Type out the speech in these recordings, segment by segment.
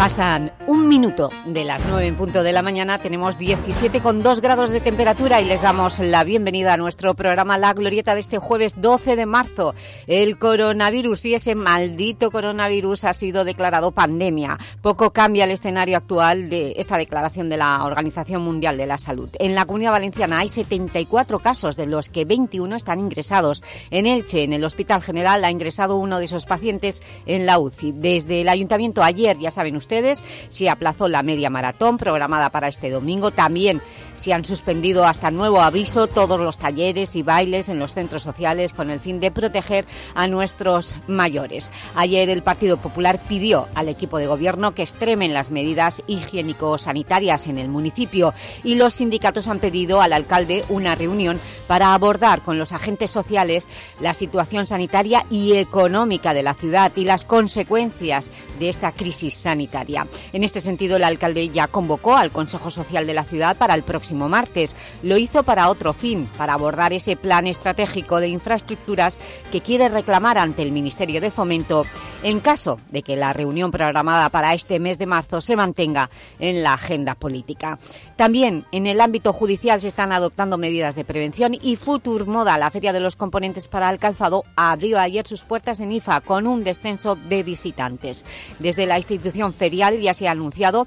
Pasan un minuto de las 9 en punto de la mañana, tenemos 17,2 grados de temperatura y les damos la bienvenida a nuestro programa La Glorieta de este jueves 12 de marzo. El coronavirus y ese maldito coronavirus ha sido declarado pandemia. Poco cambia el escenario actual de esta declaración de la Organización Mundial de la Salud. En la Comunidad Valenciana hay 74 casos, de los que 21 están ingresados. En Elche, en el Hospital General, ha ingresado uno de esos pacientes en la UCI. Desde el Ayuntamiento ayer, ya saben ustedes, ustedes, se aplazó la media maratón programada para este domingo. También se han suspendido hasta nuevo aviso todos los talleres y bailes en los centros sociales con el fin de proteger a nuestros mayores. Ayer el Partido Popular pidió al equipo de gobierno que extremen las medidas higiénico-sanitarias en el municipio y los sindicatos han pedido al alcalde una reunión para abordar con los agentes sociales la situación sanitaria y económica de la ciudad y las consecuencias de esta crisis sanitaria. En este sentido, el alcalde ya convocó al Consejo Social de la ciudad para el próximo martes. Lo hizo para otro fin, para abordar ese plan estratégico de infraestructuras que quiere reclamar ante el Ministerio de Fomento en caso de que la reunión programada para este mes de marzo se mantenga en la agenda política. También en el ámbito judicial se están adoptando medidas de prevención y Futur Moda, la Feria de los Componentes para el Calzado, abrió ayer sus puertas en IFA con un descenso de visitantes. Desde la institución ya se ha anunciado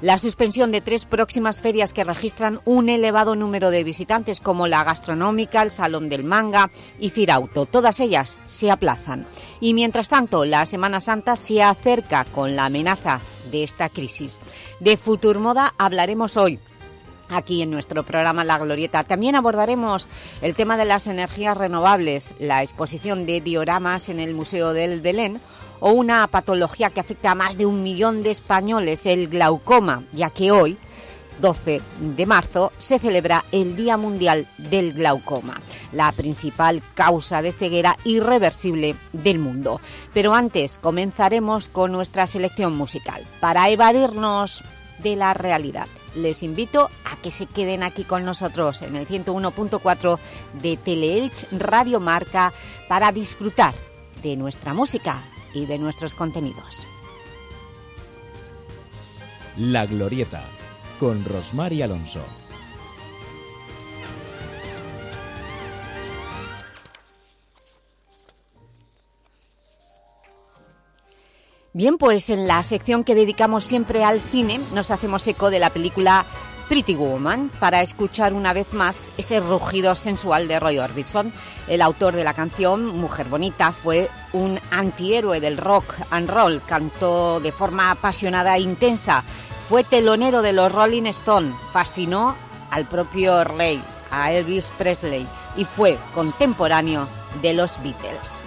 la suspensión de tres próximas ferias que registran un elevado número de visitantes como la Gastronómica, el Salón del Manga y Cirauto. Todas ellas se aplazan. Y mientras tanto, la Semana Santa se acerca con la amenaza de esta crisis. De Futurmoda hablaremos hoy aquí en nuestro programa La Glorieta. También abordaremos el tema de las energías renovables, la exposición de dioramas en el Museo del Belén o una patología que afecta a más de un millón de españoles, el glaucoma, ya que hoy, 12 de marzo, se celebra el Día Mundial del Glaucoma, la principal causa de ceguera irreversible del mundo. Pero antes comenzaremos con nuestra selección musical, para evadirnos de la realidad. Les invito a que se queden aquí con nosotros en el 101.4 de Teleelch Radio Marca para disfrutar de nuestra música y de nuestros contenidos. La Glorieta, con Rosmar y Alonso. Bien, pues en la sección que dedicamos siempre al cine nos hacemos eco de la película Pretty Woman para escuchar una vez más ese rugido sensual de Roy Orbison. El autor de la canción, Mujer Bonita, fue un antihéroe del rock and roll, cantó de forma apasionada e intensa, fue telonero de los Rolling Stones, fascinó al propio rey, a Elvis Presley, y fue contemporáneo de los Beatles.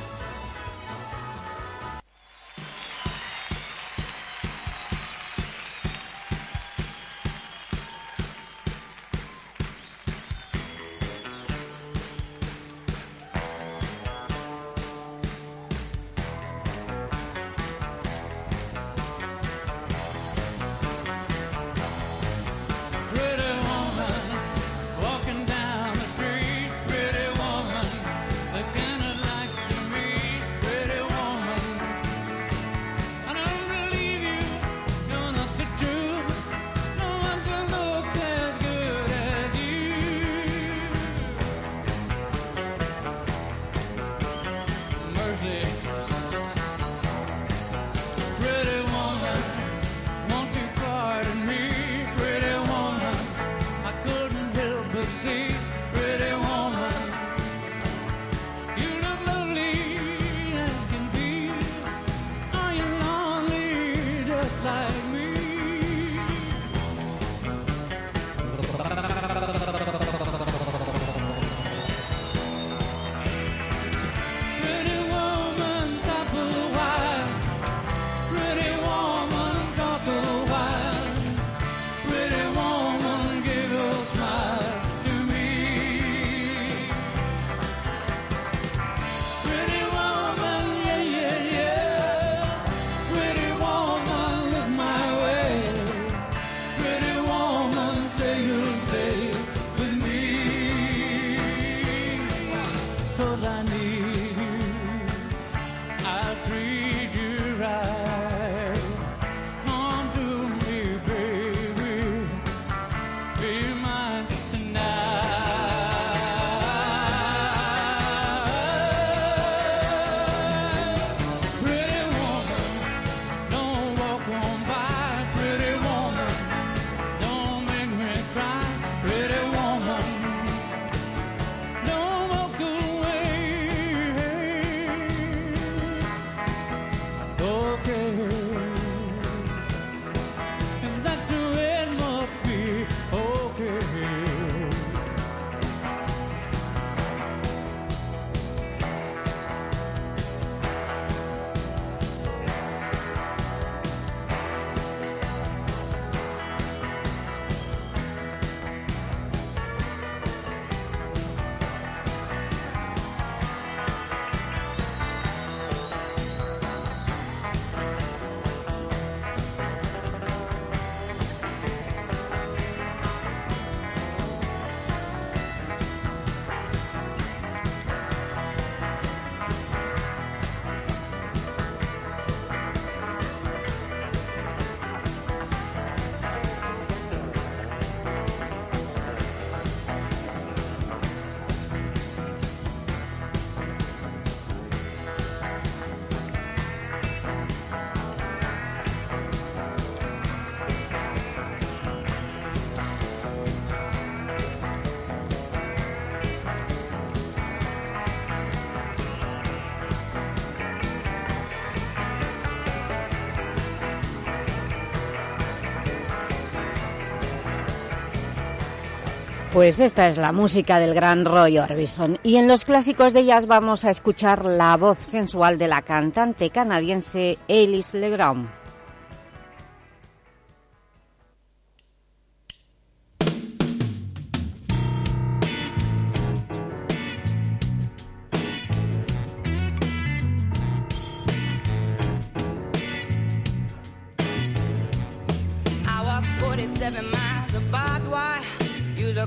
Pues esta es la música del gran Roy Orbison. Y en los clásicos de jazz vamos a escuchar la voz sensual de la cantante canadiense Alice Legrand.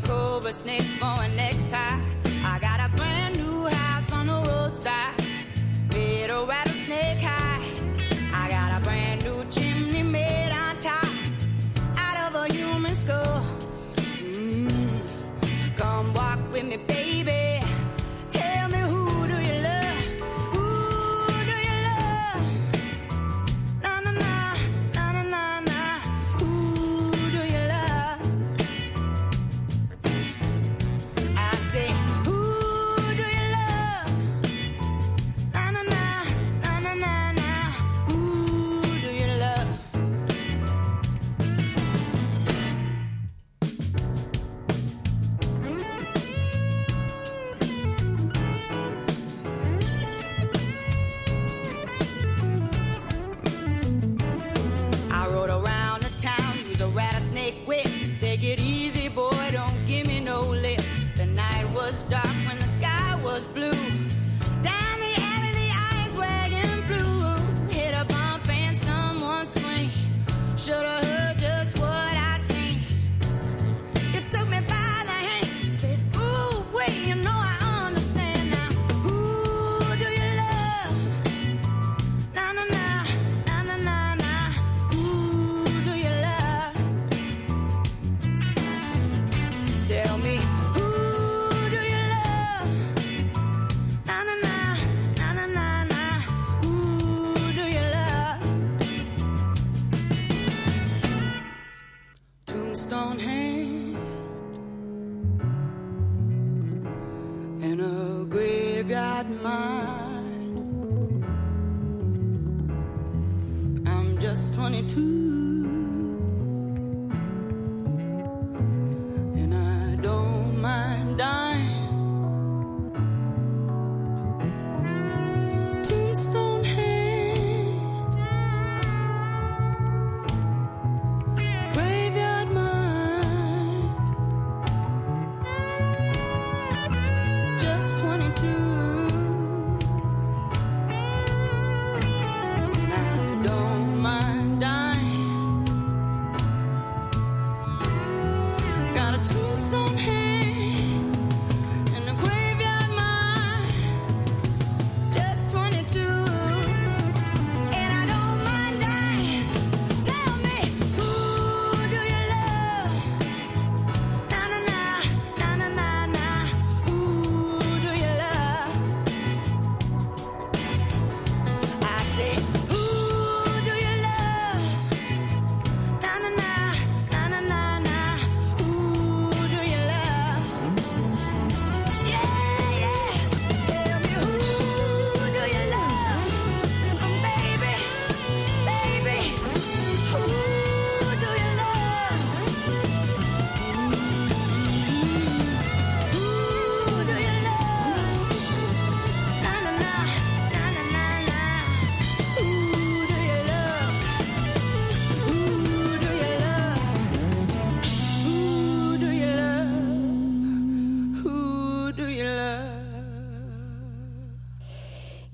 A cobra snake for a necktie. I got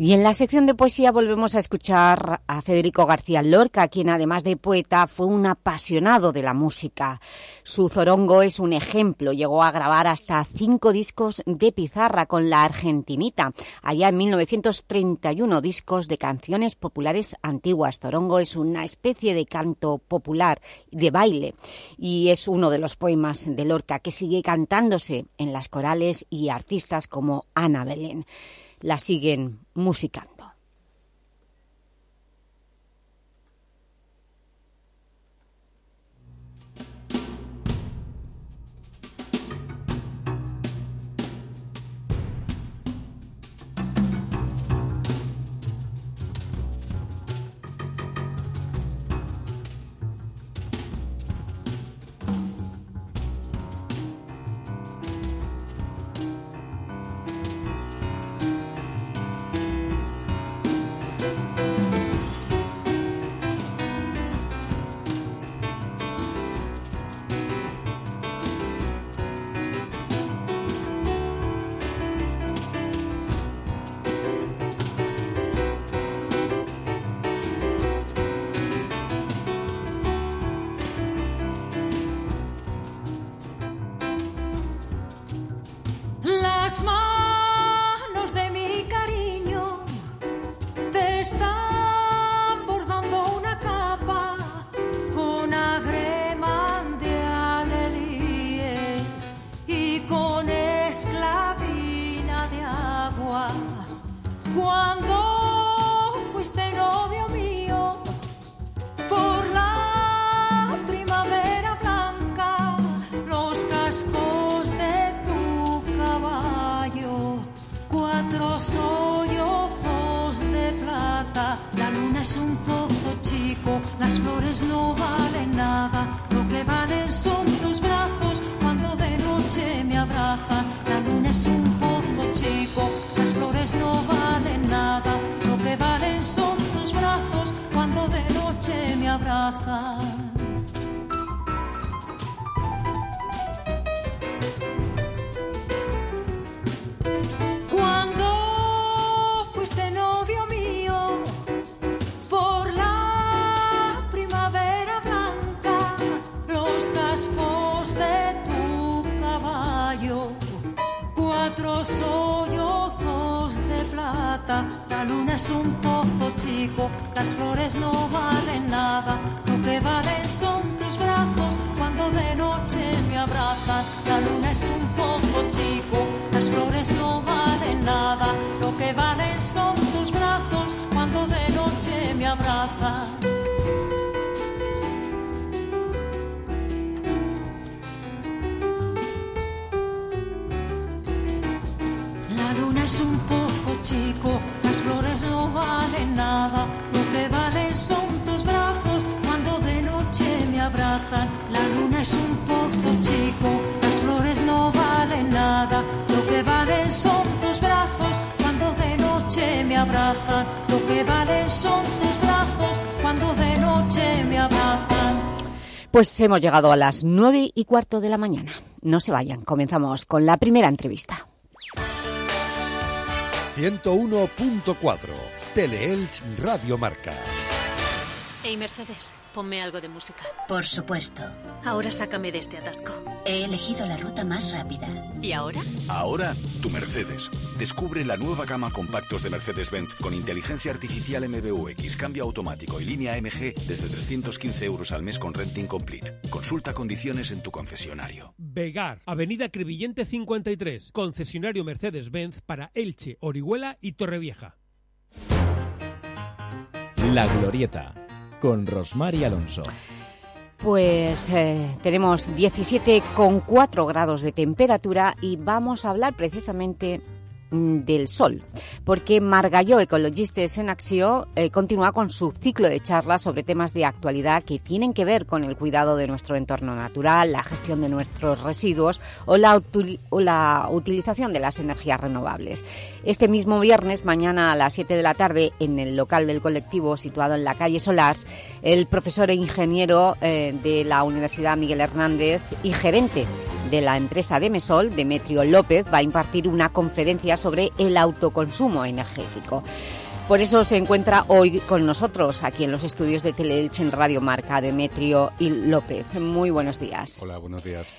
Y en la sección de poesía volvemos a escuchar a Federico García Lorca, quien además de poeta fue un apasionado de la música. Su zorongo es un ejemplo, llegó a grabar hasta cinco discos de pizarra con la Argentinita, allá en 1931, discos de canciones populares antiguas. Zorongo es una especie de canto popular, de baile, y es uno de los poemas de Lorca que sigue cantándose en las corales y artistas como Ana Belén la siguen musicando. Hemos llegado a las nueve y cuarto de la mañana. No se vayan, comenzamos con la primera entrevista. 101.4 Teleelch Radio Marca. Hey Mercedes, ponme algo de música. Por supuesto. Ahora sácame de este atasco. He elegido la ruta más rápida. ¿Y ahora? Ahora, tu Mercedes. Descubre la nueva gama compactos de Mercedes-Benz con inteligencia artificial MBUX, cambio automático y línea MG desde 315 euros al mes con renting complete. Consulta condiciones en tu concesionario. Vegar, Avenida Crevillente 53, concesionario Mercedes-Benz para Elche, Orihuela y Torrevieja. La Glorieta con Rosmar y Alonso. Pues eh, tenemos 17,4 grados de temperatura y vamos a hablar precisamente del sol, porque Margalló Ecologistes en Acción eh, continúa con su ciclo de charlas sobre temas de actualidad que tienen que ver con el cuidado de nuestro entorno natural, la gestión de nuestros residuos o la, o la utilización de las energías renovables. Este mismo viernes, mañana a las 7 de la tarde, en el local del colectivo situado en la calle Solars, el profesor e ingeniero eh, de la Universidad Miguel Hernández y gerente de la empresa Demesol, Demetrio López, va a impartir una conferencia sobre el autoconsumo energético. Por eso se encuentra hoy con nosotros aquí en los estudios de Teleelch en Radio Marca, Demetrio y López. Muy buenos días. Hola, buenos días.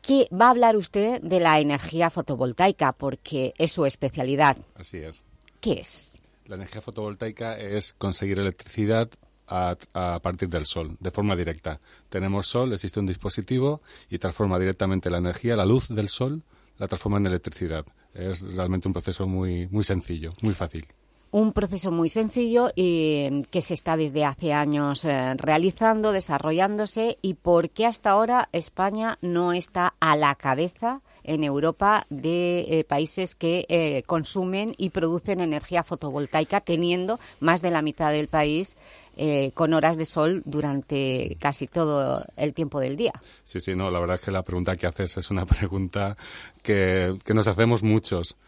¿Qué va a hablar usted de la energía fotovoltaica? Porque es su especialidad. Así es. ¿Qué es? La energía fotovoltaica es conseguir electricidad a, partir del sol, de forma directa. Tenemos sol, existe un dispositivo y transforma directamente la energía, la luz del sol, la transforma en electricidad. Es realmente un proceso muy, muy sencillo, muy fácil. Un proceso muy sencillo y que se está desde hace años eh, realizando, desarrollándose y por qué hasta ahora España no está a la cabeza en Europa de eh, países que eh, consumen y producen energía fotovoltaica, teniendo más de la mitad del país eh, con horas de sol durante casi todo el tiempo del día. Sí, sí, no, la verdad es que la pregunta que haces es una pregunta que, nos hacemos muchos.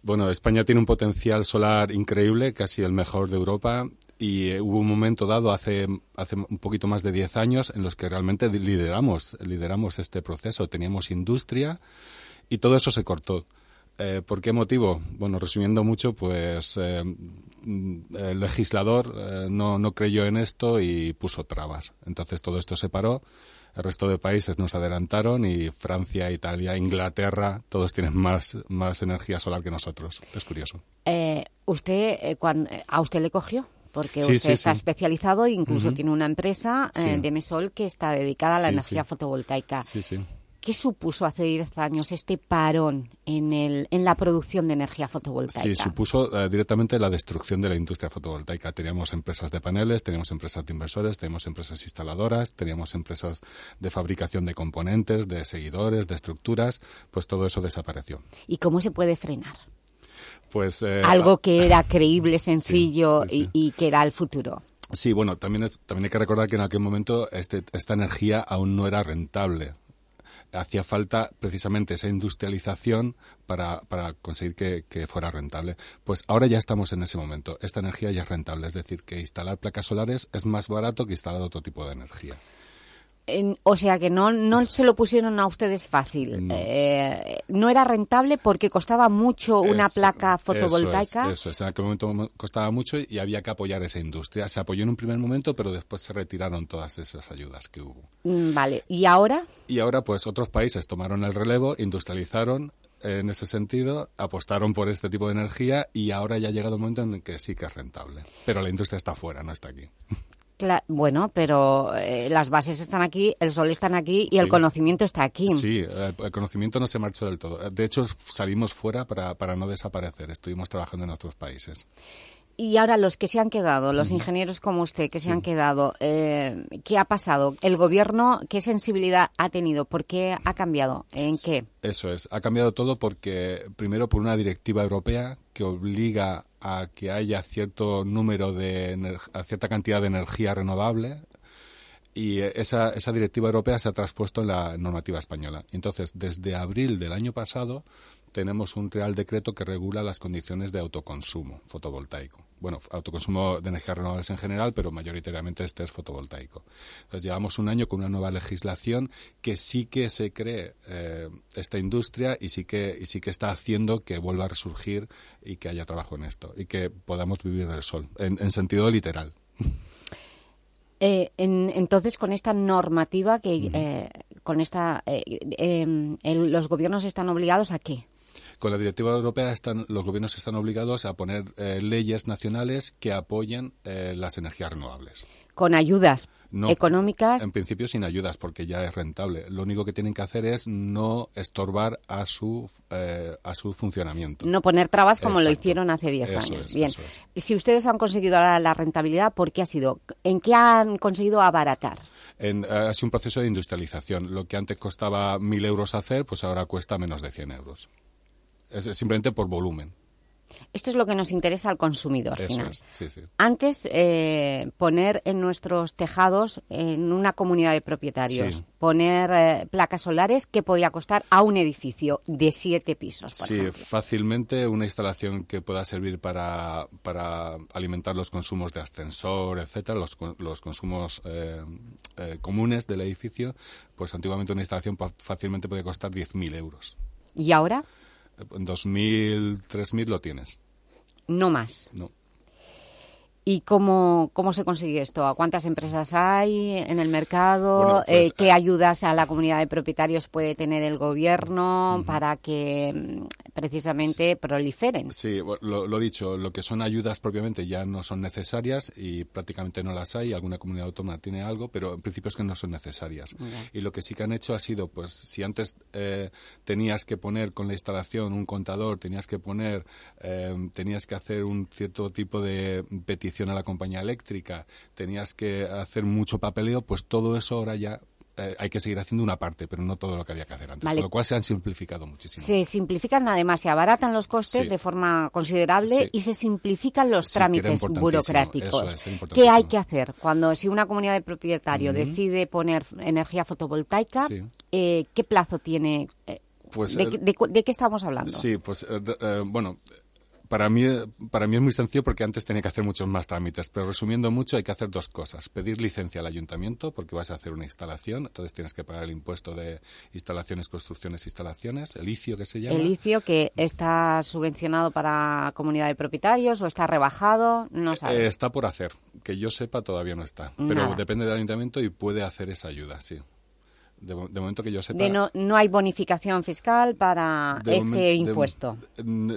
Bueno, España tiene un potencial solar increíble, casi el mejor de Europa, y eh, hubo un momento dado hace, hace un poquito más de 10 años en los que realmente lideramos, lideramos este proceso. Teníamos industria y todo eso se cortó. Eh, ¿Por qué motivo? Bueno, resumiendo mucho, pues el legislador eh, no, no, creyó en esto y puso trabas. Entonces todo esto se paró. El resto de países nos adelantaron y Francia, Italia, Inglaterra, todos tienen más, más energía solar que nosotros. Es curioso. Eh, ¿Usted, cuando, a usted le cogió? porque usted está especializado e incluso tiene una empresa de Mesol que está dedicada a la energía fotovoltaica. Sí, sí. ¿Qué supuso hace 10 años este parón en, el, en la producción de energía fotovoltaica? Sí, supuso eh, directamente la destrucción de la industria fotovoltaica. Teníamos empresas de paneles, teníamos empresas de inversores, teníamos empresas instaladoras, teníamos empresas de fabricación de componentes, de seguidores, de estructuras, pues todo eso desapareció. ¿Y cómo se puede frenar? Pues, eh, Algo que era creíble, sencillo Y, y que era el futuro. Sí, bueno, también, es, también hay que recordar que en aquel momento este, esta energía aún no era rentable hacía falta precisamente esa industrialización para, para conseguir que, que, fuera rentable. Pues ahora ya estamos en ese momento. Esta energía ya es rentable, es decir, que instalar placas solares es más barato que instalar otro tipo de energía o sea que no, no se lo pusieron a ustedes fácil. No, eh, no era rentable porque costaba mucho una placa fotovoltaica. Eso es, en aquel momento costaba mucho y había que apoyar esa industria. Se apoyó en un primer momento, pero después se retiraron todas esas ayudas que hubo. Mm, vale, ¿y ahora? Y ahora pues otros países tomaron el relevo, industrializaron en ese sentido, apostaron por este tipo de energía y ahora ya ha llegado el momento en que sí que es rentable. Pero la industria está fuera, no está aquí. bueno, pero eh, las bases están aquí, el sol está aquí y el conocimiento está aquí. Sí, el conocimiento no se marchó del todo. De hecho, salimos fuera para, para no desaparecer. Estuvimos trabajando en otros países. Y ahora los que se han quedado, los ingenieros como usted que se han quedado, eh, ¿qué ha pasado? ¿El gobierno qué sensibilidad ha tenido? ¿Por qué ha cambiado? ¿En qué? Eso es, ha cambiado todo porque primero por una directiva europea que obliga a que haya cierto número de a cierta cantidad de energía renovable y esa, esa directiva europea se ha traspuesto en la normativa española. Entonces, desde abril del año pasado tenemos un Real Decreto que regula las condiciones de autoconsumo fotovoltaico. Bueno, autoconsumo de energías renovables en general, pero mayoritariamente este es fotovoltaico. Entonces, llevamos un año con una nueva legislación que sí que se cree eh, esta industria y sí, que, y sí que está haciendo que vuelva a resurgir y que haya trabajo en esto y que podamos vivir del sol, en sentido literal. Eh, entonces, con esta normativa, que eh, con esta, eh, em, los gobiernos están obligados a qué? Con la directiva europea están, los gobiernos están obligados a poner leyes nacionales que apoyen las energías renovables. Con ayudas económicas. En principio sin ayudas porque ya es rentable. Lo único que tienen que hacer es no estorbar a su eh, a su funcionamiento. No poner trabas como lo hicieron hace 10 años. Bien. Si ustedes han conseguido ahora la rentabilidad, ¿por qué ha sido? ¿En qué han conseguido abaratar? En, eh, ha sido un proceso de industrialización. Lo que antes costaba 1.000 euros hacer, pues ahora cuesta menos de 100 euros. Es simplemente por volumen. Esto es lo que nos interesa al consumidor Eso final. Es, sí, sí. Antes, eh, poner en nuestros tejados, en una comunidad de propietarios, poner eh, placas solares que podía costar a un edificio de siete pisos, por Sí, fácilmente una instalación que pueda servir para, para alimentar los consumos de ascensor, etcétera, los, los consumos eh, comunes del edificio, pues antiguamente una instalación fácilmente puede costar 10.000 euros. ¿Y ahora? En 2.000, 3.000 lo tienes. No más. No. ¿Y cómo, cómo se consigue esto? ¿A cuántas empresas hay en el mercado? Pues, eh, ¿Qué ayudas a la comunidad de propietarios puede tener el gobierno para que precisamente proliferen? Sí, lo, lo, dicho, lo que son ayudas propiamente ya no son necesarias y prácticamente no las hay. Alguna comunidad autónoma tiene algo, pero en principio es que no son necesarias. Y lo que sí que han hecho ha sido, pues, si antes eh, tenías que poner con la instalación un contador, tenías que poner, eh, tenías que hacer un cierto tipo de petición a la compañía eléctrica, tenías que hacer mucho papeleo, pues todo eso ahora ya hay que seguir haciendo una parte, pero no todo lo que había que hacer antes, con lo cual se han simplificado muchísimo. Se simplifican, además se abaratan los costes de forma considerable y se simplifican los trámites burocráticos. ¿Qué hay que hacer cuando si una comunidad de propietarios decide poner energía fotovoltaica? Eh, ¿Qué plazo tiene? Eh, pues, de, de, qué estamos hablando? Sí, pues bueno, para mí, para mí es muy sencillo porque antes tenía que hacer muchos más trámites, pero resumiendo mucho hay que hacer dos cosas. Pedir licencia al ayuntamiento porque vas a hacer una instalación, entonces tienes que pagar el impuesto de instalaciones, construcciones, instalaciones, el ICIO que se llama. El ICIO que está subvencionado para comunidad de propietarios o está rebajado, no sabes. Eh, está por hacer, que yo sepa todavía no está, pero depende del ayuntamiento y puede hacer esa ayuda, sí. De, momento que yo sepa... no, no hay bonificación fiscal para este impuesto.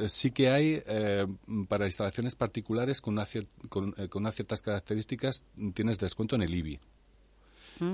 sí que hay eh, para instalaciones particulares con, una con, eh, con unas ciertas características tienes descuento en el IBI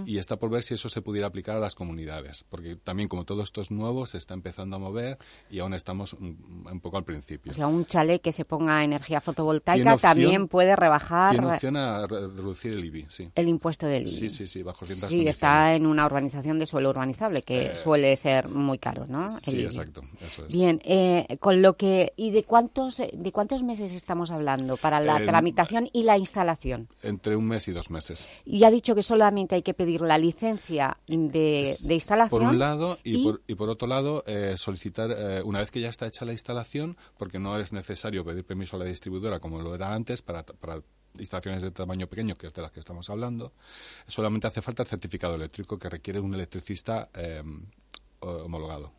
y está por ver si eso se pudiera aplicar a las comunidades, porque también como todo esto es nuevo, se está empezando a mover y aún estamos un, poco al principio. O sea, un chalet que se ponga energía fotovoltaica también puede rebajar... Tiene opción a reducir el IBI, sí. El impuesto del IBI. Sí, sí, sí, bajo ciertas Sí, está en una urbanización de suelo urbanizable, que eh, suele ser muy caro, ¿no? sí, exacto, eso es. Bien, eh, con lo que... ¿Y de cuántos, de cuántos meses estamos hablando para la tramitación y la instalación? Entre un mes y dos meses. Y ha dicho que solamente hay que pedir la licencia de, instalación. Por un lado, y, Por, y por, otro lado, eh, solicitar, eh, una vez que ya está hecha la instalación, porque no es necesario pedir permiso a la distribuidora como lo era antes para, para instalaciones de tamaño pequeño, que es de las que estamos hablando, solamente hace falta el certificado eléctrico que requiere un electricista eh, homologado.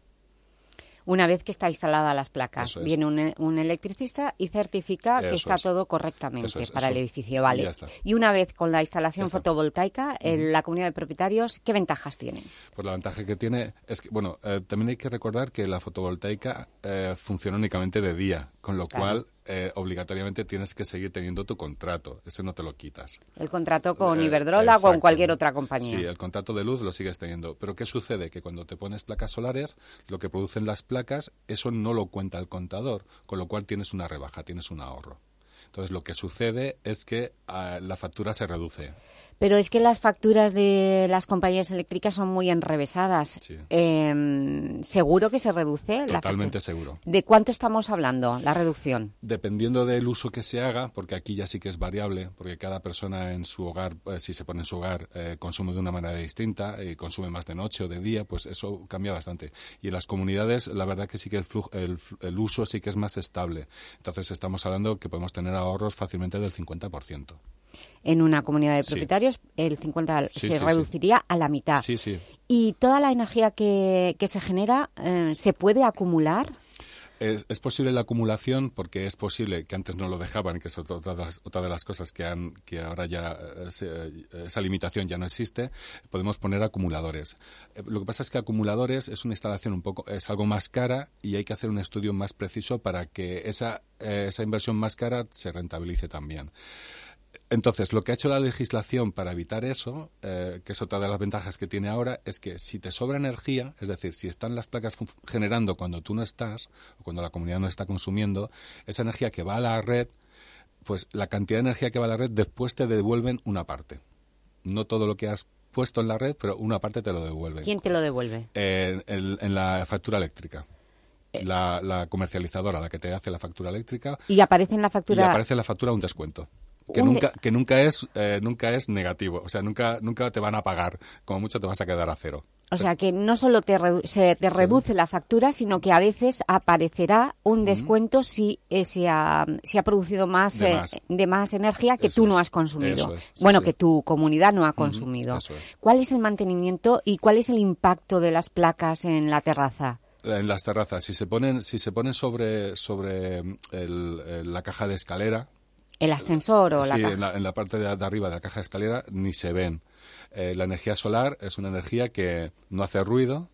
Una vez que está instalada las placas, viene un, electricista y certifica que está todo correctamente para el edificio. Vale. Y, una vez con la instalación fotovoltaica, la comunidad de propietarios, ¿qué ventajas tiene? Pues la ventaja que tiene es que, bueno, eh, también hay que recordar que la fotovoltaica eh, funciona únicamente de día, con lo cual eh, obligatoriamente tienes que seguir teniendo tu contrato. Ese no te lo quitas. El contrato con Iberdrola o con cualquier otra compañía. Sí, el contrato de luz lo sigues teniendo. Pero ¿qué sucede? Que cuando te pones placas solares, lo que producen las placas, eso no lo cuenta el contador, con lo cual tienes una rebaja, tienes un ahorro. Entonces lo que sucede es que ah, la factura se reduce. Pero es que las facturas de las compañías eléctricas son muy enrevesadas. Em, ¿Seguro que se reduce? Totalmente seguro. ¿De cuánto estamos hablando, la reducción? Dependiendo del uso que se haga, porque aquí ya sí que es variable, porque cada persona en su hogar, eh, si se pone en su hogar, eh, consume de una manera distinta, y consume más de noche o de día, pues eso cambia bastante. Y en las comunidades, la verdad que sí que el, el, el uso sí que es más estable. Entonces estamos hablando que podemos tener ahorros fácilmente del 50% en una comunidad de propietarios, el 50 se reduciría a la mitad. ¿Y toda la energía que, que se genera eh, se puede acumular? Es, posible la acumulación porque es posible que antes no lo dejaban, que es otra de las, otra de las cosas que, han, que ahora ya eh, esa limitación ya no existe. Podemos poner acumuladores. Eh, lo que pasa es que acumuladores es una instalación un poco, es algo más cara y hay que hacer un estudio más preciso para que esa, esa inversión más cara se rentabilice también. Entonces, lo que ha hecho la legislación para evitar eso, eh, que es otra de las ventajas que tiene ahora, es que si te sobra energía, es decir, si están las placas generando cuando tú no estás, o cuando la comunidad no está consumiendo, esa energía que va a la red, pues la cantidad de energía que va a la red después te devuelven una parte. No todo lo que has puesto en la red, pero una parte te lo devuelven. ¿Quién te lo devuelve? en, la factura eléctrica. Eh. La, la, comercializadora, la que te hace la factura eléctrica. Y aparece en la factura. Y aparece en la factura un descuento que nunca que nunca es eh, nunca es negativo. O sea nunca nunca te van a pagar. Como mucho te vas a quedar a cero. O sea que no solo te, se te reduce la factura sino que a veces aparecerá un descuento si eh, se, ha, se ha producido más de, eh, más. energía que tú no has consumido. Bueno que tu comunidad no ha consumido. ¿cuál es el mantenimiento y cuál es el impacto de las placas en la terraza? en las terrazas. Si se ponen si se ponen sobre sobre la caja de escalera ¿El ascensor o la caja? Sí, en la, parte de, arriba de la caja de escalera ni se ven. Eh, la energía solar es una energía que no hace ruido,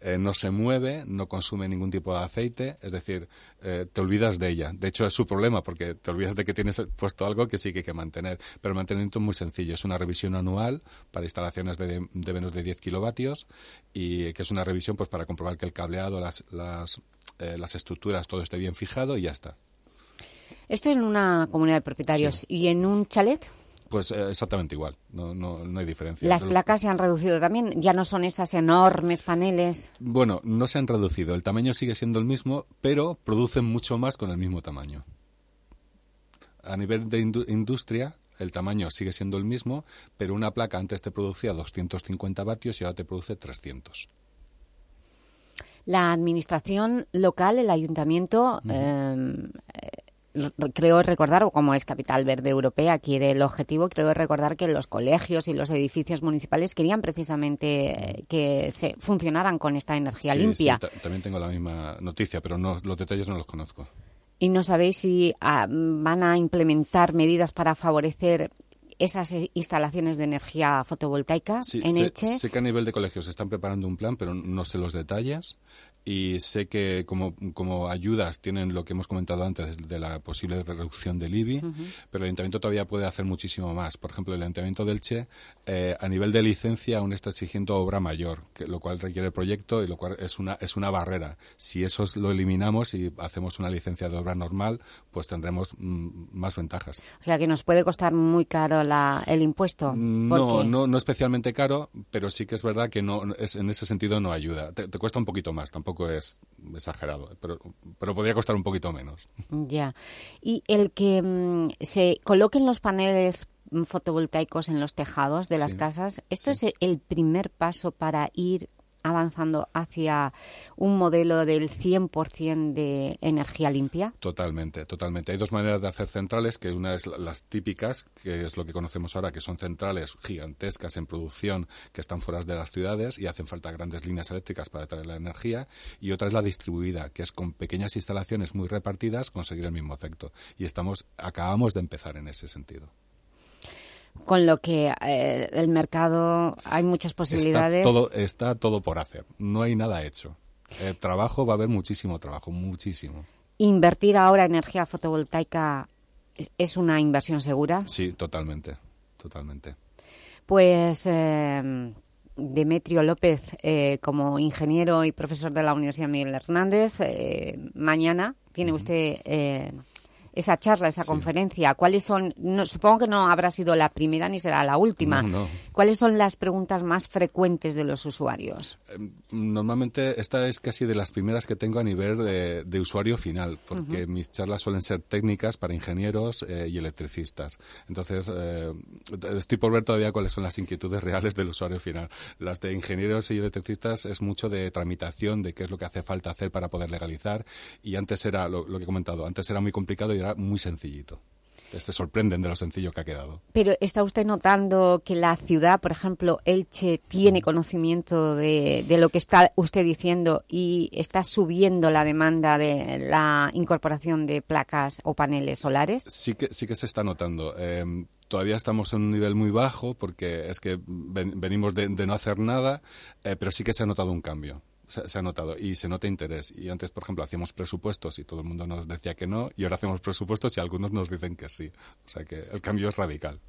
eh, no se mueve, no consume ningún tipo de aceite, es decir, eh, te olvidas de ella. De hecho, es su problema porque te olvidas de que tienes puesto algo que sí que hay que mantener. Pero el mantenimiento es muy sencillo. Es una revisión anual para instalaciones de, menos de 10 kilovatios y que es una revisión pues para comprobar que el cableado, las, las, las estructuras, todo esté bien fijado y ya está. Esto en una comunidad de propietarios. ¿Y en un chalet? Pues eh, exactamente igual, no, no, no, hay diferencia. ¿Las placas se han reducido también? ¿Ya no son esas enormes paneles? Bueno, no se han reducido. El tamaño sigue siendo el mismo, pero producen mucho más con el mismo tamaño. A nivel de industria, el tamaño sigue siendo el mismo, pero una placa antes te producía 250 vatios y ahora te produce 300. La administración local, el ayuntamiento, creo recordar, como es Capital Verde Europea, quiere el objetivo, creo recordar que los colegios y los edificios municipales querían precisamente eh, que se funcionaran con esta energía limpia. Sí, también tengo la misma noticia, pero no, los detalles no los conozco. ¿Y no sabéis si ah, van a implementar medidas para favorecer esas instalaciones de energía fotovoltaica en sé, Elche. Sé que a nivel de colegios se están preparando un plan, pero no sé los detalles y sé que como, como, ayudas tienen lo que hemos comentado antes de la posible reducción del IBI, pero el Ayuntamiento todavía puede hacer muchísimo más. Por ejemplo, el Ayuntamiento del Che, eh, a nivel de licencia, aún está exigiendo obra mayor, que, lo cual requiere proyecto y lo cual es una, es una barrera. Si eso lo eliminamos y hacemos una licencia de obra normal, pues tendremos mm, más ventajas. O sea, que nos puede costar muy caro la, el impuesto. No, no, no especialmente caro, pero sí que es verdad que no, es, en ese sentido no ayuda. te cuesta un poquito más, tampoco es exagerado, pero, pero podría costar un poquito menos. Ya. Y el que mm, se coloquen los paneles fotovoltaicos en los tejados de las casas, ¿esto es el primer paso para ir avanzando hacia un modelo del 100% de energía limpia? Totalmente, totalmente. Hay dos maneras de hacer centrales, que una es las típicas, que es lo que conocemos ahora, que son centrales gigantescas en producción que están fuera de las ciudades y hacen falta grandes líneas eléctricas para traer la energía, y otra es la distribuida, que es con pequeñas instalaciones muy repartidas conseguir el mismo efecto. Y estamos acabamos de empezar en ese sentido con lo que eh, el mercado hay muchas posibilidades. Está todo, está todo por hacer, no hay nada hecho. El trabajo va a haber muchísimo trabajo, muchísimo. ¿Invertir ahora energía fotovoltaica es, una inversión segura? Sí, totalmente, totalmente. Pues eh, Demetrio López, eh, como ingeniero y profesor de la Universidad Miguel Hernández, mañana tiene usted esa charla, esa conferencia? ¿Cuáles son, supongo que no habrá sido la primera ni será la última, ¿cuáles son las preguntas más frecuentes de los usuarios? Em, normalmente esta es casi de las primeras que tengo a nivel de, usuario final, porque mis charlas suelen ser técnicas para ingenieros eh, y electricistas. Entonces, eh, estoy por ver todavía cuáles son las inquietudes reales del usuario final. Las de ingenieros y electricistas es mucho de tramitación, de qué es lo que hace falta hacer para poder legalizar, y antes era, lo, lo que he comentado, antes era muy complicado y muy sencillito. Se sorprenden de lo sencillo que ha quedado. Pero ¿está usted notando que la ciudad, por ejemplo, Elche, tiene conocimiento de, lo que está usted diciendo y está subiendo la demanda de la incorporación de placas o paneles solares? Sí que, sí que se está notando. Em, todavía estamos en un nivel muy bajo porque es que venimos de, no hacer nada, eh, pero sí que se ha notado un cambio se, ha notado y se nota interés. Y antes, por ejemplo, hacíamos presupuestos y todo el mundo nos decía que no, y ahora hacemos presupuestos y algunos nos dicen que sí. O sea que el cambio es radical.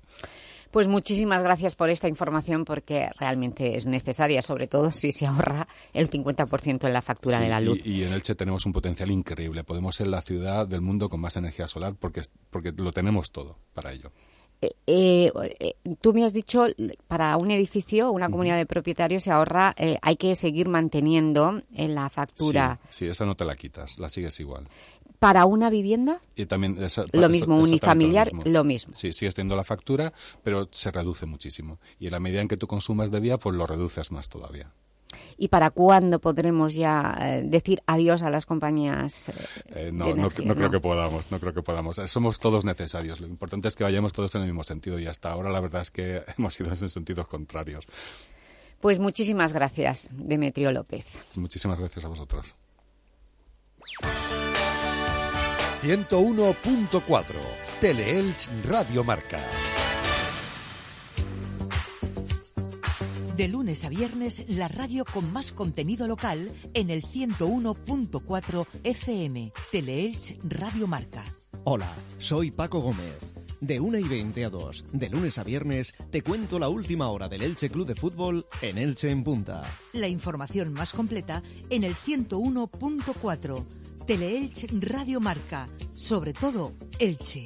Pues muchísimas gracias por esta información porque realmente es necesaria, sobre todo si se ahorra el 50% en la factura de la luz. Y, y, en Elche tenemos un potencial increíble. Podemos ser la ciudad del mundo con más energía solar porque, porque lo tenemos todo para ello. Eh, eh, eh, tú me has dicho, para un edificio, una comunidad de propietarios se ahorra, eh, hay que seguir manteniendo en la factura. Sí, esa no te la quitas, la sigues igual. ¿Para una vivienda? Y también lo mismo, unifamiliar, lo mismo. lo mismo. Sí, sigues teniendo la factura, pero se reduce muchísimo. Y en la medida en que tú consumas de día, pues lo reduces más todavía y para cuándo podremos ya eh, decir adiós a las compañías eh, eh, no, no, creo que podamos no creo que podamos. Somos todos necesarios. Lo importante es que vayamos todos en el mismo sentido y hasta ahora la verdad es que hemos ido en sentidos contrarios. Pues muchísimas gracias Demetrio López. Muchísimas gracias a vosotros. 101.4 Teleelch Radio Marca De lunes a viernes, la radio con más contenido local en el 101.4 FM. Teleelch Radio Marca. Hola, soy Paco Gómez. De 1 y 20 a 2, de lunes a viernes, te cuento la última hora del Elche Club de Fútbol en Elche en Punta. La información más completa en el 101.4. Teleelch Radio Marca. Sobre todo, Elche.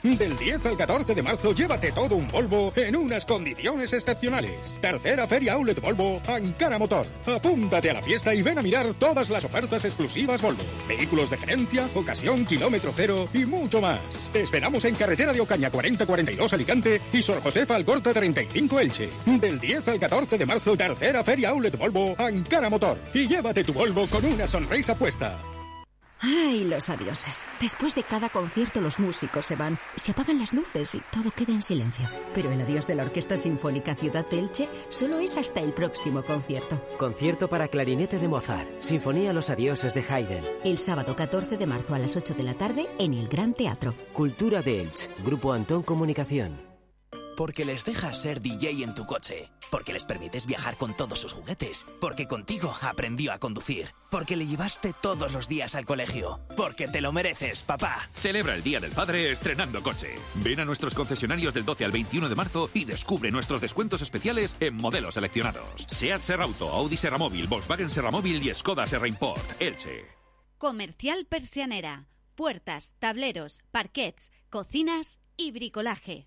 Del 10 al 14 de marzo, llévate todo un Volvo en unas condiciones excepcionales. Tercera Feria Outlet Volvo, Ankara Motor. Apúntate a la fiesta y ven a mirar todas las ofertas exclusivas Volvo. Vehículos de gerencia, ocasión, kilómetro cero y mucho más. Te esperamos en Carretera de Ocaña 4042 Alicante y Sor Josefa Alcorta 35 Elche. Del 10 al 14 de marzo, Tercera Feria Outlet Volvo, Ankara Motor. Y llévate tu Volvo con una sonrisa puesta. Ay, los adioses. Después de cada concierto los músicos se van, se apagan las luces y todo queda en silencio. Pero el adiós de la Orquesta Sinfónica Ciudad Elche solo es hasta el próximo concierto. Concierto para clarinete de Mozart, Sinfonía Los Adioses de Haydn. El sábado 14 de marzo a las 8 de la tarde en el Gran Teatro. Cultura de Elche, Grupo Antón Comunicación. Porque les dejas ser DJ en tu coche. Porque les permites viajar con todos sus juguetes. Porque contigo aprendió a conducir. Porque le llevaste todos los días al colegio. Porque te lo mereces, papá. Celebra el Día del Padre estrenando coche. Ven a nuestros concesionarios del 12 al 21 de marzo y descubre nuestros descuentos especiales en modelos seleccionados. SEAT Serrauto, Audi Serramóvil, Volkswagen Serramóvil y Skoda Serraimport. Elche. Comercial Persianera. Puertas, tableros, parquets, cocinas y bricolaje.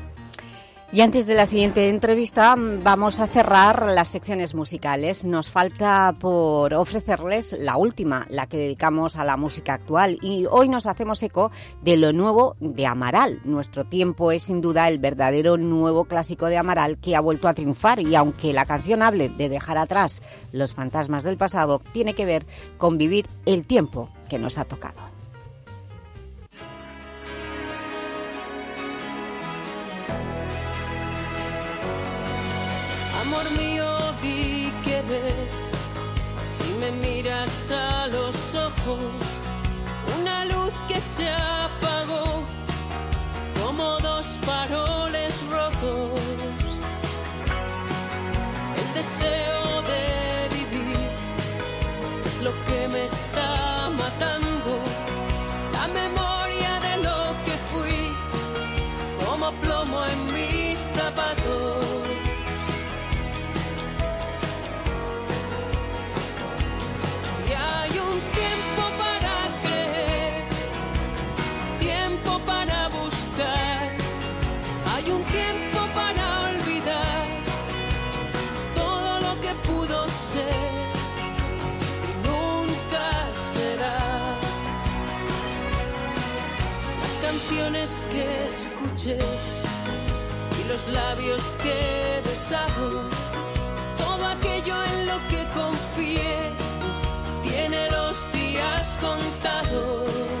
Y antes de la siguiente entrevista vamos a cerrar las secciones musicales. Nos falta por ofrecerles la última, la que dedicamos a la música actual. Y hoy nos hacemos eco de lo nuevo de Amaral. Nuestro tiempo es sin duda el verdadero nuevo clásico de Amaral que ha vuelto a triunfar. Y aunque la canción hable de dejar atrás los fantasmas del pasado, tiene que ver con vivir el tiempo que nos ha tocado. Si me miras a los ojos, una luz que se apagó, como dos faroles rotos. El deseo de vivir es lo que me está matando, la memoria de lo que fui, como plomo en mis zapatos. Que escuché y los labios que he besado, todo aquello en lo que confié tiene los días contados.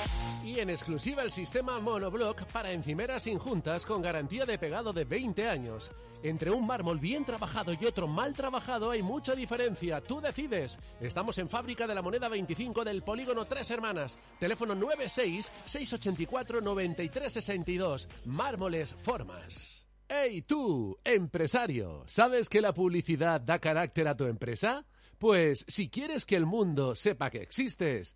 Y en exclusiva el sistema monoblock para encimeras injuntas con garantía de pegado de 20 años. Entre un mármol bien trabajado y otro mal trabajado hay mucha diferencia. Tú decides. Estamos en Fábrica de la Moneda 25 del Polígono Tres Hermanas. Teléfono 96-684-9362. Mármoles Formas. ¡Hey tú, empresario! ¿Sabes que la publicidad da carácter a tu empresa? Pues si quieres que el mundo sepa que existes,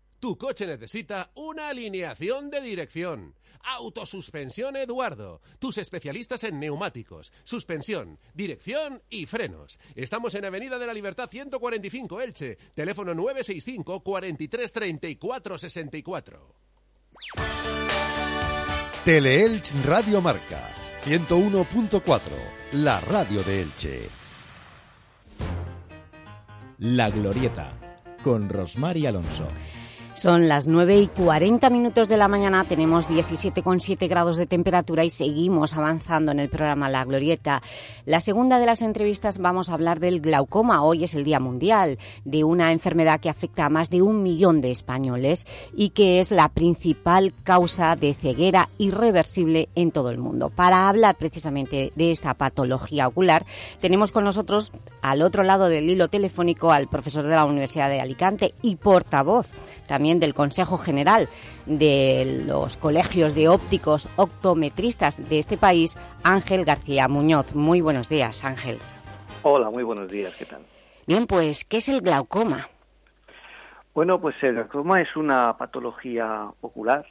Tu coche necesita una alineación de dirección. Autosuspensión Eduardo. Tus especialistas en neumáticos, suspensión, dirección y frenos. Estamos en Avenida de la Libertad 145 Elche. Teléfono 965 43 34 64. Teleelch Radio Marca 101.4 La radio de Elche. La Glorieta, con Rosmar y Alonso. Son las 9 y 40 minutos de la mañana, tenemos 17,7 grados de temperatura y seguimos avanzando en el programa La Glorieta. La segunda de las entrevistas vamos a hablar del glaucoma. Hoy es el Día Mundial de una enfermedad que afecta a más de un millón de españoles y que es la principal causa de ceguera irreversible en todo el mundo. Para hablar precisamente de esta patología ocular, tenemos con nosotros al otro lado del hilo telefónico al profesor de la Universidad de Alicante y portavoz también del Consejo General de los colegios de ópticos optometristas de este país, Ángel García Muñoz. Muy buenos días, Ángel. Hola, muy buenos días, ¿qué tal? Bien, pues, ¿qué es el glaucoma? Bueno, pues el glaucoma es una patología ocular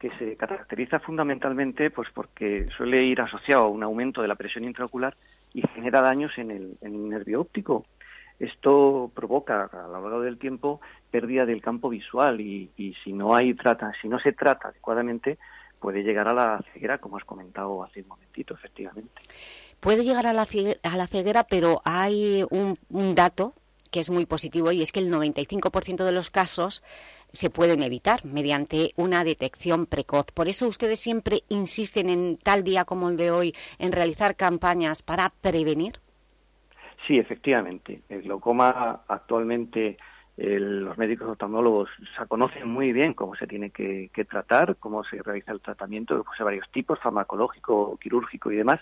que se caracteriza fundamentalmente pues porque suele ir asociado a un aumento de la presión intraocular y genera daños en el, en el nervio óptico. Esto provoca a lo largo del tiempo pérdida del campo visual y, y, si no hay trata, si no se trata adecuadamente, puede llegar a la ceguera, como has comentado hace un momentito, efectivamente. Puede llegar a la ceguera, a la ceguera pero hay un, un dato que es muy positivo y es que el 95% de los casos se pueden evitar mediante una detección precoz. Por eso ustedes siempre insisten en tal día como el de hoy en realizar campañas para prevenir. Sí, efectivamente. El glaucoma actualmente los médicos oftalmólogos se conocen muy bien cómo se tiene que, tratar, cómo se realiza el tratamiento, pues, de varios tipos, farmacológico, quirúrgico y demás.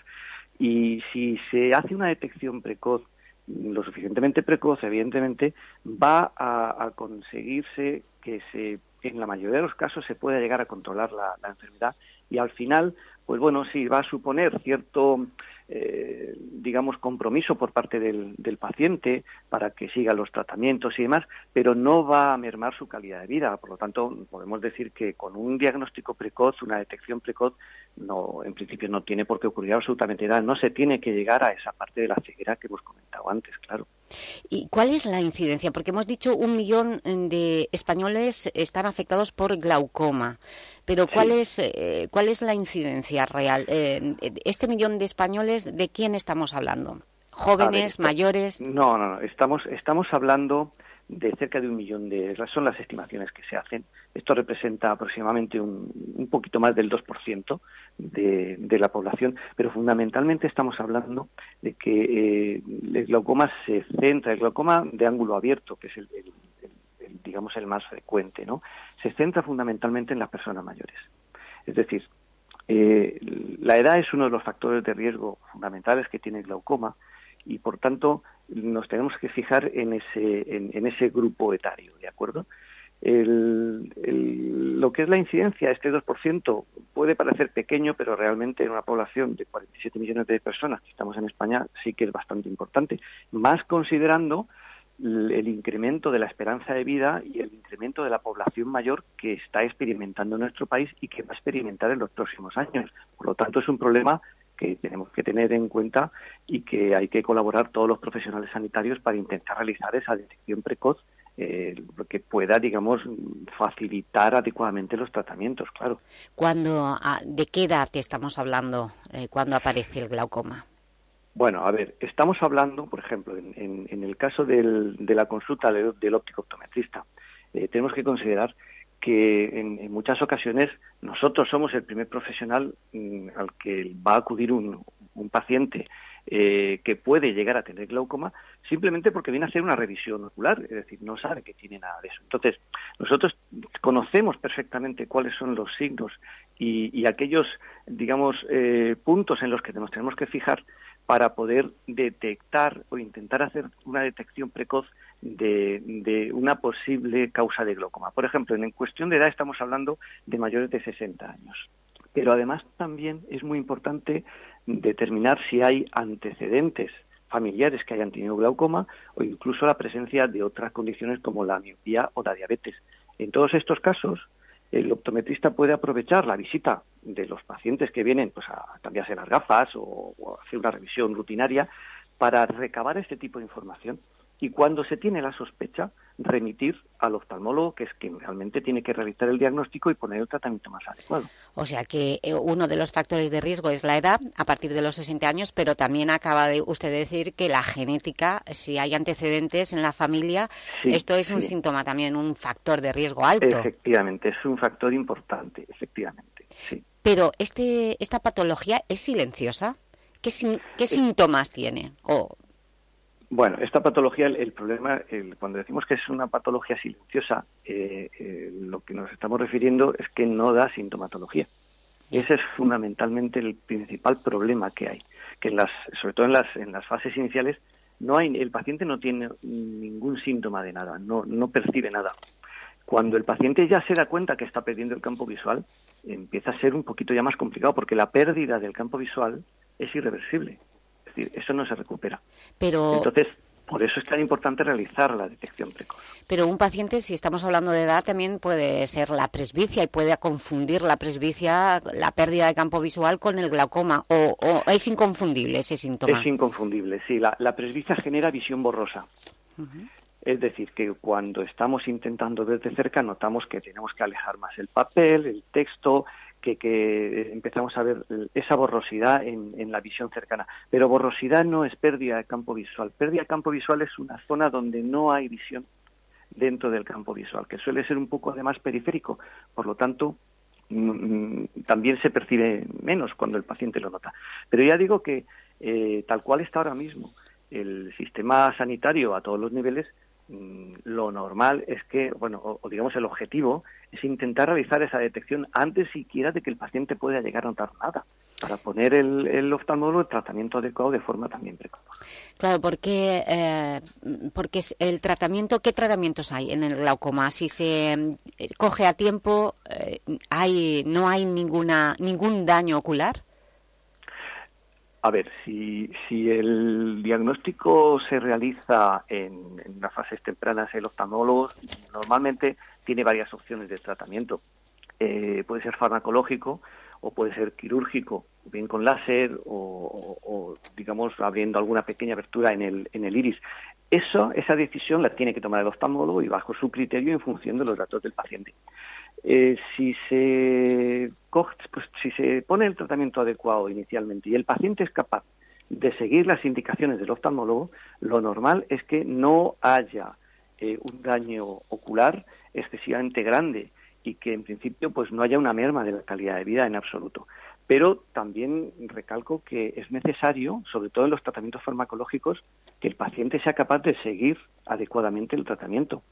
Y si se hace una detección precoz, lo suficientemente precoz, evidentemente, va a, a conseguirse que se, en la mayoría de los casos se pueda llegar a controlar la, la enfermedad y al final, pues bueno, sí va a suponer cierto eh, digamos, compromiso por parte del, del, paciente para que siga los tratamientos y demás, pero no va a mermar su calidad de vida. Por lo tanto, podemos decir que con un diagnóstico precoz, una detección precoz, no, en principio no tiene por qué ocurrir absolutamente nada. No se tiene que llegar a esa parte de la ceguera que hemos comentado antes, claro. ¿Y cuál es la incidencia? Porque hemos dicho un millón de españoles están afectados por glaucoma. Pero ¿cuál, sí. es, eh, ¿cuál es la incidencia real? Eh, ¿Este millón de españoles de quién estamos hablando? ¿Jóvenes, ver, mayores? No, no, no. Estamos, estamos hablando de cerca de un millón de son las estimaciones que se hacen. Esto representa aproximadamente un, un poquito más del 2% de, de, la población, pero fundamentalmente estamos hablando de que eh, el glaucoma se centra, el glaucoma de ángulo abierto, que es el, digamos el más frecuente, ¿no? Se centra fundamentalmente en las personas mayores. Es decir, eh, la edad es uno de los factores de riesgo fundamentales que tiene el glaucoma y por tanto nos tenemos que fijar en ese, en, ese grupo etario, ¿de acuerdo? lo que es la incidencia, este 2%, puede parecer pequeño, pero realmente en una población de 47 millones de personas que estamos en España sí que es bastante importante, más considerando el incremento de la esperanza de vida y el incremento de la población mayor que está experimentando en nuestro país y que va a experimentar en los próximos años. Por lo tanto, es un problema que tenemos que tener en cuenta y que hay que colaborar todos los profesionales sanitarios para intentar realizar esa detección precoz eh, que pueda, digamos, facilitar adecuadamente los tratamientos, claro. ¿Cuándo, ¿De qué edad estamos hablando eh, cuando aparece el glaucoma? Bueno, a ver, estamos hablando, por ejemplo, en, el caso de la consulta del, óptico optometrista, eh, tenemos que considerar que en, muchas ocasiones nosotros somos el primer profesional mm, al que va a acudir un, paciente eh, que puede llegar a tener glaucoma simplemente porque viene a hacer una revisión ocular, es decir, no sabe que tiene nada de eso. Entonces, nosotros conocemos perfectamente cuáles son los signos y, aquellos, digamos, eh, puntos en los que nos tenemos que fijar para poder detectar o intentar hacer una detección precoz de, una posible causa de glaucoma. Por ejemplo, en cuestión de edad estamos hablando de mayores de 60 años. Pero además también es muy importante determinar si hay antecedentes familiares que hayan tenido glaucoma o incluso la presencia de otras condiciones como la miopía o la diabetes. En todos estos casos, el optometrista puede aprovechar la visita de los pacientes que vienen pues, a cambiarse las gafas o, o hacer una revisión rutinaria para recabar este tipo de información y cuando se tiene la sospecha, remitir al oftalmólogo, que es quien realmente tiene que realizar el diagnóstico y poner el tratamiento más adecuado. O sea que eh, uno de los factores de riesgo es la edad, a partir de los 60 años, pero también acaba de usted decir que la genética, si hay antecedentes en la familia, esto es un síntoma también, un factor de riesgo alto. Efectivamente, es un factor importante, efectivamente, sí. Pero este, esta patología es silenciosa. ¿Qué, qué síntomas tiene? O bueno, esta patología, el, problema, cuando decimos que es una patología silenciosa, eh, eh, lo que nos estamos refiriendo es que no da sintomatología. Ese es fundamentalmente el principal problema que hay, que en las, sobre todo en las, en las fases iniciales, no hay, el paciente no tiene ningún síntoma de nada, no, no percibe nada. Cuando el paciente ya se da cuenta que está perdiendo el campo visual, empieza a ser un poquito ya más complicado, porque la pérdida del campo visual es irreversible decir, eso no se recupera. Pero... Entonces, por eso es tan importante realizar la detección precoz. Pero un paciente, si estamos hablando de edad, también puede ser la presbicia y puede confundir la presbicia, la pérdida de campo visual con el glaucoma. ¿O, es inconfundible ese síntoma? Es inconfundible, sí. La, presbicia genera visión borrosa. Es decir, que cuando estamos intentando ver de cerca notamos que tenemos que alejar más el papel, el texto, que, empezamos a ver esa borrosidad en, la visión cercana. Pero borrosidad no es pérdida de campo visual. Pérdida de campo visual es una zona donde no hay visión dentro del campo visual, que suele ser un poco además periférico. Por lo tanto, mm, mm, también se percibe menos cuando el paciente lo nota. Pero ya digo que eh, tal cual está ahora mismo el sistema sanitario a todos los niveles, lo normal es que, bueno, o, digamos el objetivo es intentar realizar esa detección antes siquiera de que el paciente pueda llegar a notar nada, para poner el, el oftalmólogo el tratamiento adecuado de forma también precoz. Claro, porque, eh, porque el tratamiento, ¿qué tratamientos hay en el glaucoma? Si se eh, coge a tiempo, eh, hay, ¿no hay ninguna, ningún daño ocular? A ver, si, si el diagnóstico se realiza en, en las fases tempranas, el oftalmólogo normalmente tiene varias opciones de tratamiento. Eh, puede ser farmacológico o puede ser quirúrgico, bien con láser o, digamos, abriendo alguna pequeña abertura en el, en el iris. Eso, esa decisión la tiene que tomar el oftalmólogo y bajo su criterio en función de los datos del paciente. Eh, si se pues, si se pone el tratamiento adecuado inicialmente y el paciente es capaz de seguir las indicaciones del oftalmólogo, lo normal es que no haya eh, un daño ocular excesivamente grande y que en principio pues no haya una merma de la calidad de vida en absoluto. Pero también recalco que es necesario, sobre todo en los tratamientos farmacológicos, que el paciente sea capaz de seguir adecuadamente el tratamiento.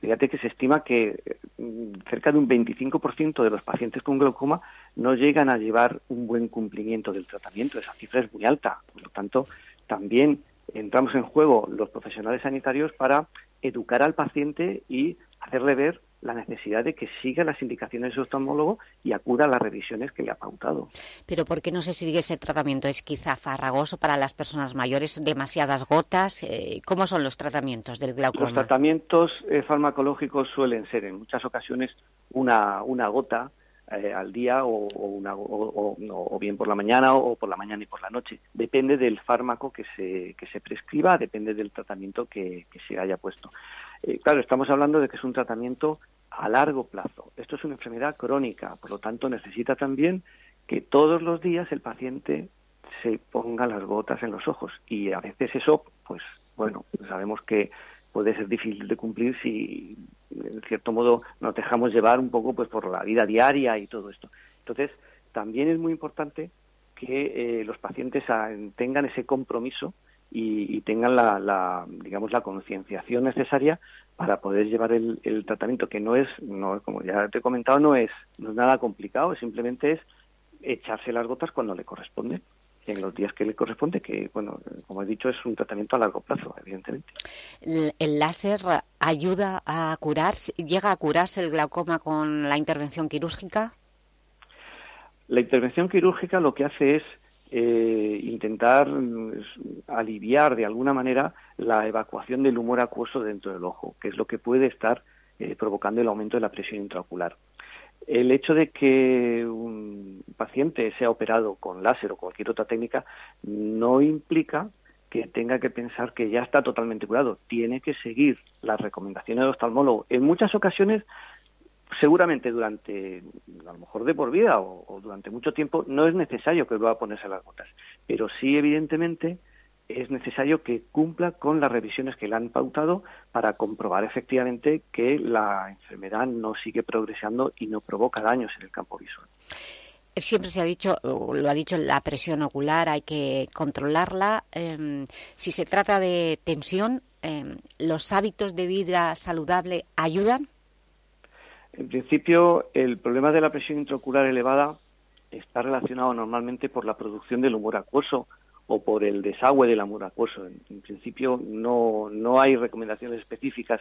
Fíjate que se estima que mm, cerca de un 25% de los pacientes con glaucoma no llegan a llevar un buen cumplimiento del tratamiento. Esa cifra es muy alta. Por lo tanto, también entramos en juego los profesionales sanitarios para educar al paciente y hacerle ver la necesidad de que siga las indicaciones de su oftalmólogo y acuda a las revisiones que le ha pautado. Pero ¿por qué no se sigue ese tratamiento? ¿Es quizá farragoso para las personas mayores? ¿Demasiadas gotas? Eh, ¿Cómo son los tratamientos del glaucoma? Los tratamientos eh, farmacológicos suelen ser en muchas ocasiones una, una gota eh, al día o, una, o, bien por la mañana o por la mañana y por la noche. Depende del fármaco que se, que se prescriba, depende del tratamiento que, que se haya puesto. Claro, estamos hablando de que es un tratamiento a largo plazo. Esto es una enfermedad crónica, por lo tanto necesita también que todos los días el paciente se ponga las gotas en los ojos y a veces eso, pues bueno, sabemos que puede ser difícil de cumplir si en cierto modo nos dejamos llevar un poco pues por la vida diaria y todo esto. Entonces, también es muy importante que eh, los pacientes tengan ese compromiso y, tengan la, la, digamos la concienciación necesaria para poder llevar el, tratamiento que no es no como ya te he comentado no es no es nada complicado simplemente es echarse las gotas cuando le corresponde en los días que le corresponde que bueno como he dicho es un tratamiento a largo plazo evidentemente. El, láser ayuda a curar llega a curarse el glaucoma con la intervención quirúrgica la intervención quirúrgica lo que hace es eh, intentar mm, aliviar de alguna manera la evacuación del humor acuoso dentro del ojo, que es lo que puede estar eh, provocando el aumento de la presión intraocular. El hecho de que un paciente sea operado con láser o cualquier otra técnica no implica que tenga que pensar que ya está totalmente curado. Tiene que seguir las recomendaciones del oftalmólogo. En muchas ocasiones seguramente durante, a lo mejor de por vida o, durante mucho tiempo, no es necesario que vuelva a ponerse las gotas, pero sí, evidentemente, es necesario que cumpla con las revisiones que le han pautado para comprobar efectivamente que la enfermedad no sigue progresando y no provoca daños en el campo visual. Siempre se ha dicho, lo ha dicho, la presión ocular hay que controlarla. Em, si se trata de tensión, em, ¿los hábitos de vida saludable ayudan? En principio, el problema de la presión intraocular elevada está relacionado normalmente por la producción del humor acuoso o por el desagüe del humor acuoso. En, principio, no, no hay recomendaciones específicas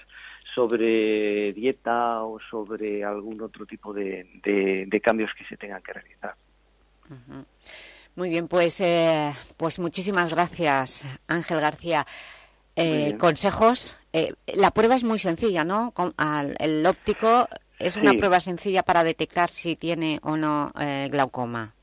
sobre dieta o sobre algún otro tipo de, de, cambios que se tengan que realizar. Muy bien, pues, eh, pues muchísimas gracias, Ángel García. Eh, consejos. Eh, la prueba es muy sencilla, ¿no? Con, el óptico ¿Es una prueba sencilla para detectar si tiene o no eh, glaucoma?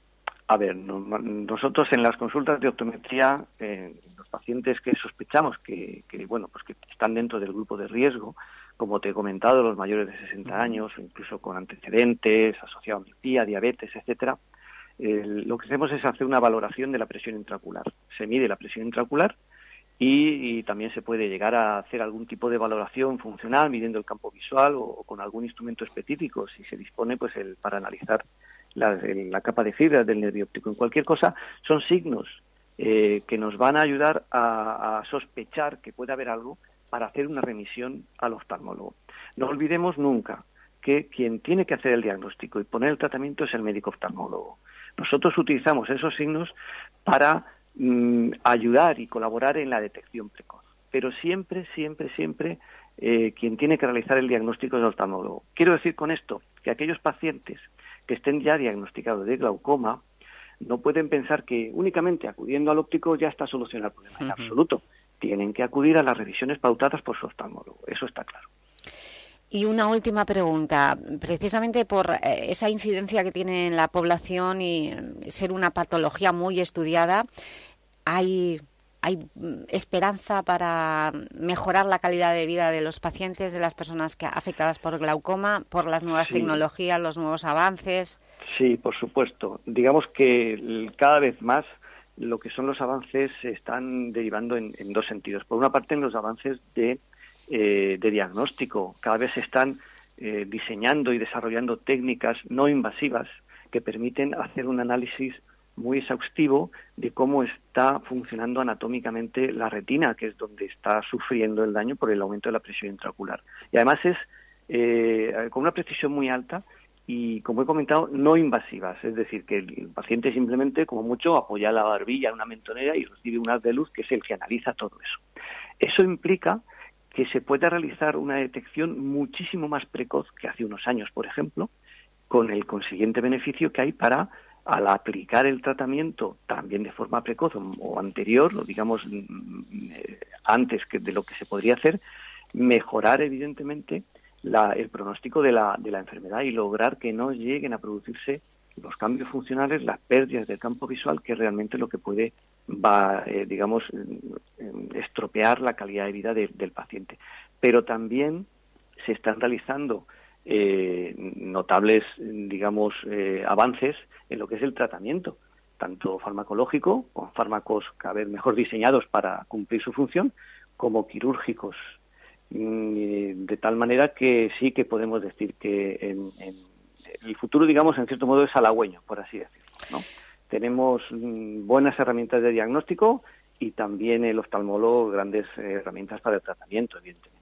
A ver, nosotros en las consultas de optometría, eh, los pacientes que sospechamos que, bueno, pues que están dentro del grupo de riesgo, como te he comentado, los mayores de 60 años, o incluso con antecedentes, asociados a miopía, diabetes, etcétera, lo que hacemos es hacer una valoración de la presión intraocular. Se mide la presión intraocular y, también se puede llegar a hacer algún tipo de valoración funcional midiendo el campo visual o, con algún instrumento específico si se dispone pues el, para analizar la, capa de fibra del nervio óptico. En cualquier cosa son signos eh, que nos van a ayudar a, sospechar que puede haber algo para hacer una remisión al oftalmólogo. No olvidemos nunca que quien tiene que hacer el diagnóstico y poner el tratamiento es el médico oftalmólogo. Nosotros utilizamos esos signos para Mm, ayudar y colaborar en la detección precoz. Pero siempre, siempre, siempre eh, quien tiene que realizar el diagnóstico es el oftalmólogo. Quiero decir con esto que aquellos pacientes que estén ya diagnosticados de glaucoma no pueden pensar que únicamente acudiendo al óptico ya está solucionado el problema. En absoluto. Tienen que acudir a las revisiones pautadas por su oftalmólogo. Eso está claro. Y una última pregunta, precisamente por eh, esa incidencia que tiene en la población y ser una patología muy estudiada, ¿hay, hay esperanza para mejorar la calidad de vida de los pacientes, de las personas que afectadas por glaucoma, por las nuevas tecnologías, los nuevos avances? Sí, por supuesto. Digamos que cada vez más lo que son los avances se están derivando en dos sentidos. Por una parte, en los avances de eh, de diagnóstico. Cada vez se están eh, diseñando y desarrollando técnicas no invasivas que permiten hacer un análisis muy exhaustivo de cómo está funcionando anatómicamente la retina, que es donde está sufriendo el daño por el aumento de la presión intraocular. Y además es eh, con una precisión muy alta y, como he comentado, no invasivas. Es decir, que el paciente simplemente, como mucho, apoya la barbilla en una mentonera y recibe un haz de luz que es el que analiza todo eso. Eso implica que se pueda realizar una detección muchísimo más precoz que hace unos años, por ejemplo, con el consiguiente beneficio que hay para al aplicar el tratamiento también de forma precoz o anterior, o digamos mm, eh, antes que de lo que se podría hacer, mejorar evidentemente el pronóstico de la, de la enfermedad y lograr que no lleguen a producirse los cambios funcionales, las pérdidas del campo visual, que realmente lo que puede, va, eh, digamos, mm, estropear la calidad de vida del paciente. Pero también se están realizando eh, notables, digamos, eh, avances en lo que es el tratamiento, tanto farmacológico, con fármacos cada vez mejor diseñados para cumplir su función, como quirúrgicos, mm, de tal manera que sí que podemos decir que en, el futuro, digamos, en cierto modo es halagüeño, por así decirlo. Tenemos mm, buenas herramientas de diagnóstico y también el oftalmólogo grandes eh, herramientas para el tratamiento, evidentemente.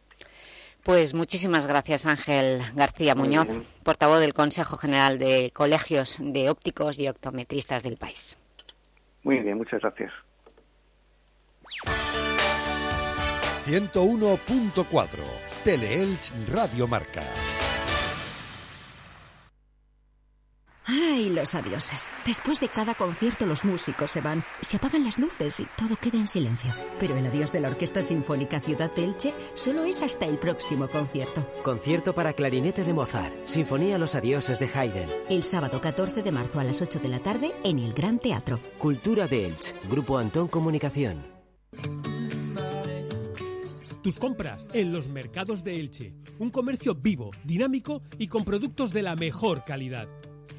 Pues muchísimas gracias Ángel García Muñoz, portavoz del Consejo General de Colegios de Ópticos y Optometristas del país. Muy bien, muchas gracias. 101.4 Teleelch Radio Marca. Ay, los adioses. Después de cada concierto los músicos se van, se apagan las luces y todo queda en silencio. Pero el adiós de la Orquesta Sinfónica Ciudad de Elche solo es hasta el próximo concierto. Concierto para clarinete de Mozart, Sinfonía Los Adioses de Haydn. El sábado 14 de marzo a las 8 de la tarde en el Gran Teatro. Cultura de Elche, Grupo Antón Comunicación. Tus compras en los mercados de Elche. Un comercio vivo, dinámico y con productos de la mejor calidad.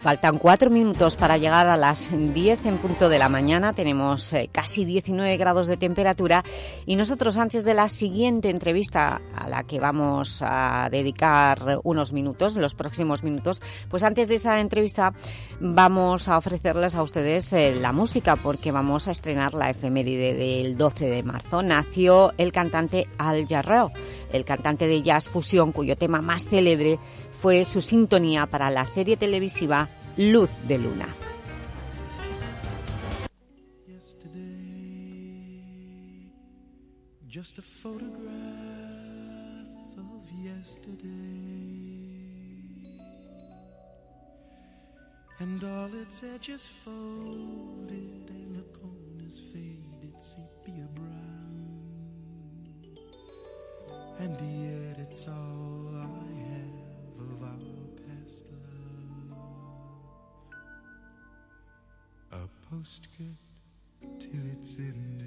Faltan cuatro minutos para llegar a las 10 en punto de la mañana. Tenemos eh, casi 19 grados de temperatura y nosotros antes de la siguiente entrevista a la que vamos a dedicar unos minutos, los próximos minutos, pues antes de esa entrevista vamos a ofrecerles a ustedes eh, la música porque vamos a estrenar la efeméride del 12 de marzo. Nació el cantante Al Jarreau, el cantante de jazz fusión cuyo tema más célebre fue su sintonía para la serie televisiva Luz de Luna. Just a photograph of yesterday And all its edges folded And the corners faded sepia brown And yet it's all postscript to its ending.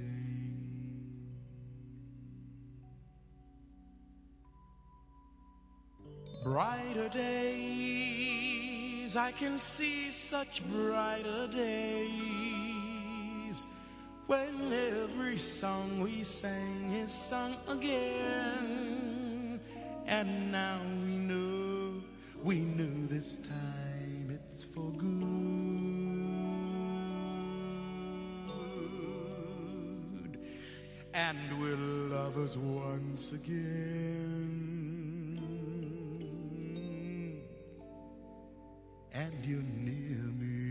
Brighter days, I can see such brighter days when every song we sang is sung again. And now we know, we know this time it's for good. And we're lovers once again. And you're near me.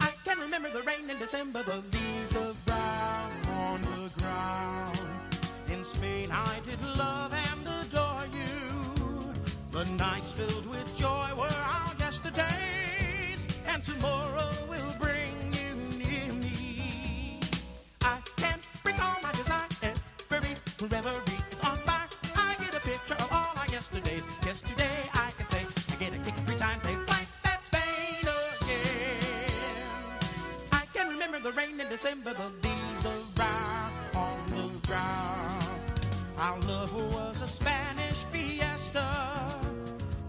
I can remember the rain in December, the leaves of brown on the ground. In Spain, I did love and adore you. The nights filled with joy were our yesterdays, and tomorrow will bring you near me. I can recall my desire every reverie on fire. I get a picture of all our yesterdays. Yesterday, I can say I get a kick every time they fight that Spain again. I can remember the rain in December, the leaves of brown on the ground. Our love was a Spanish fiesta.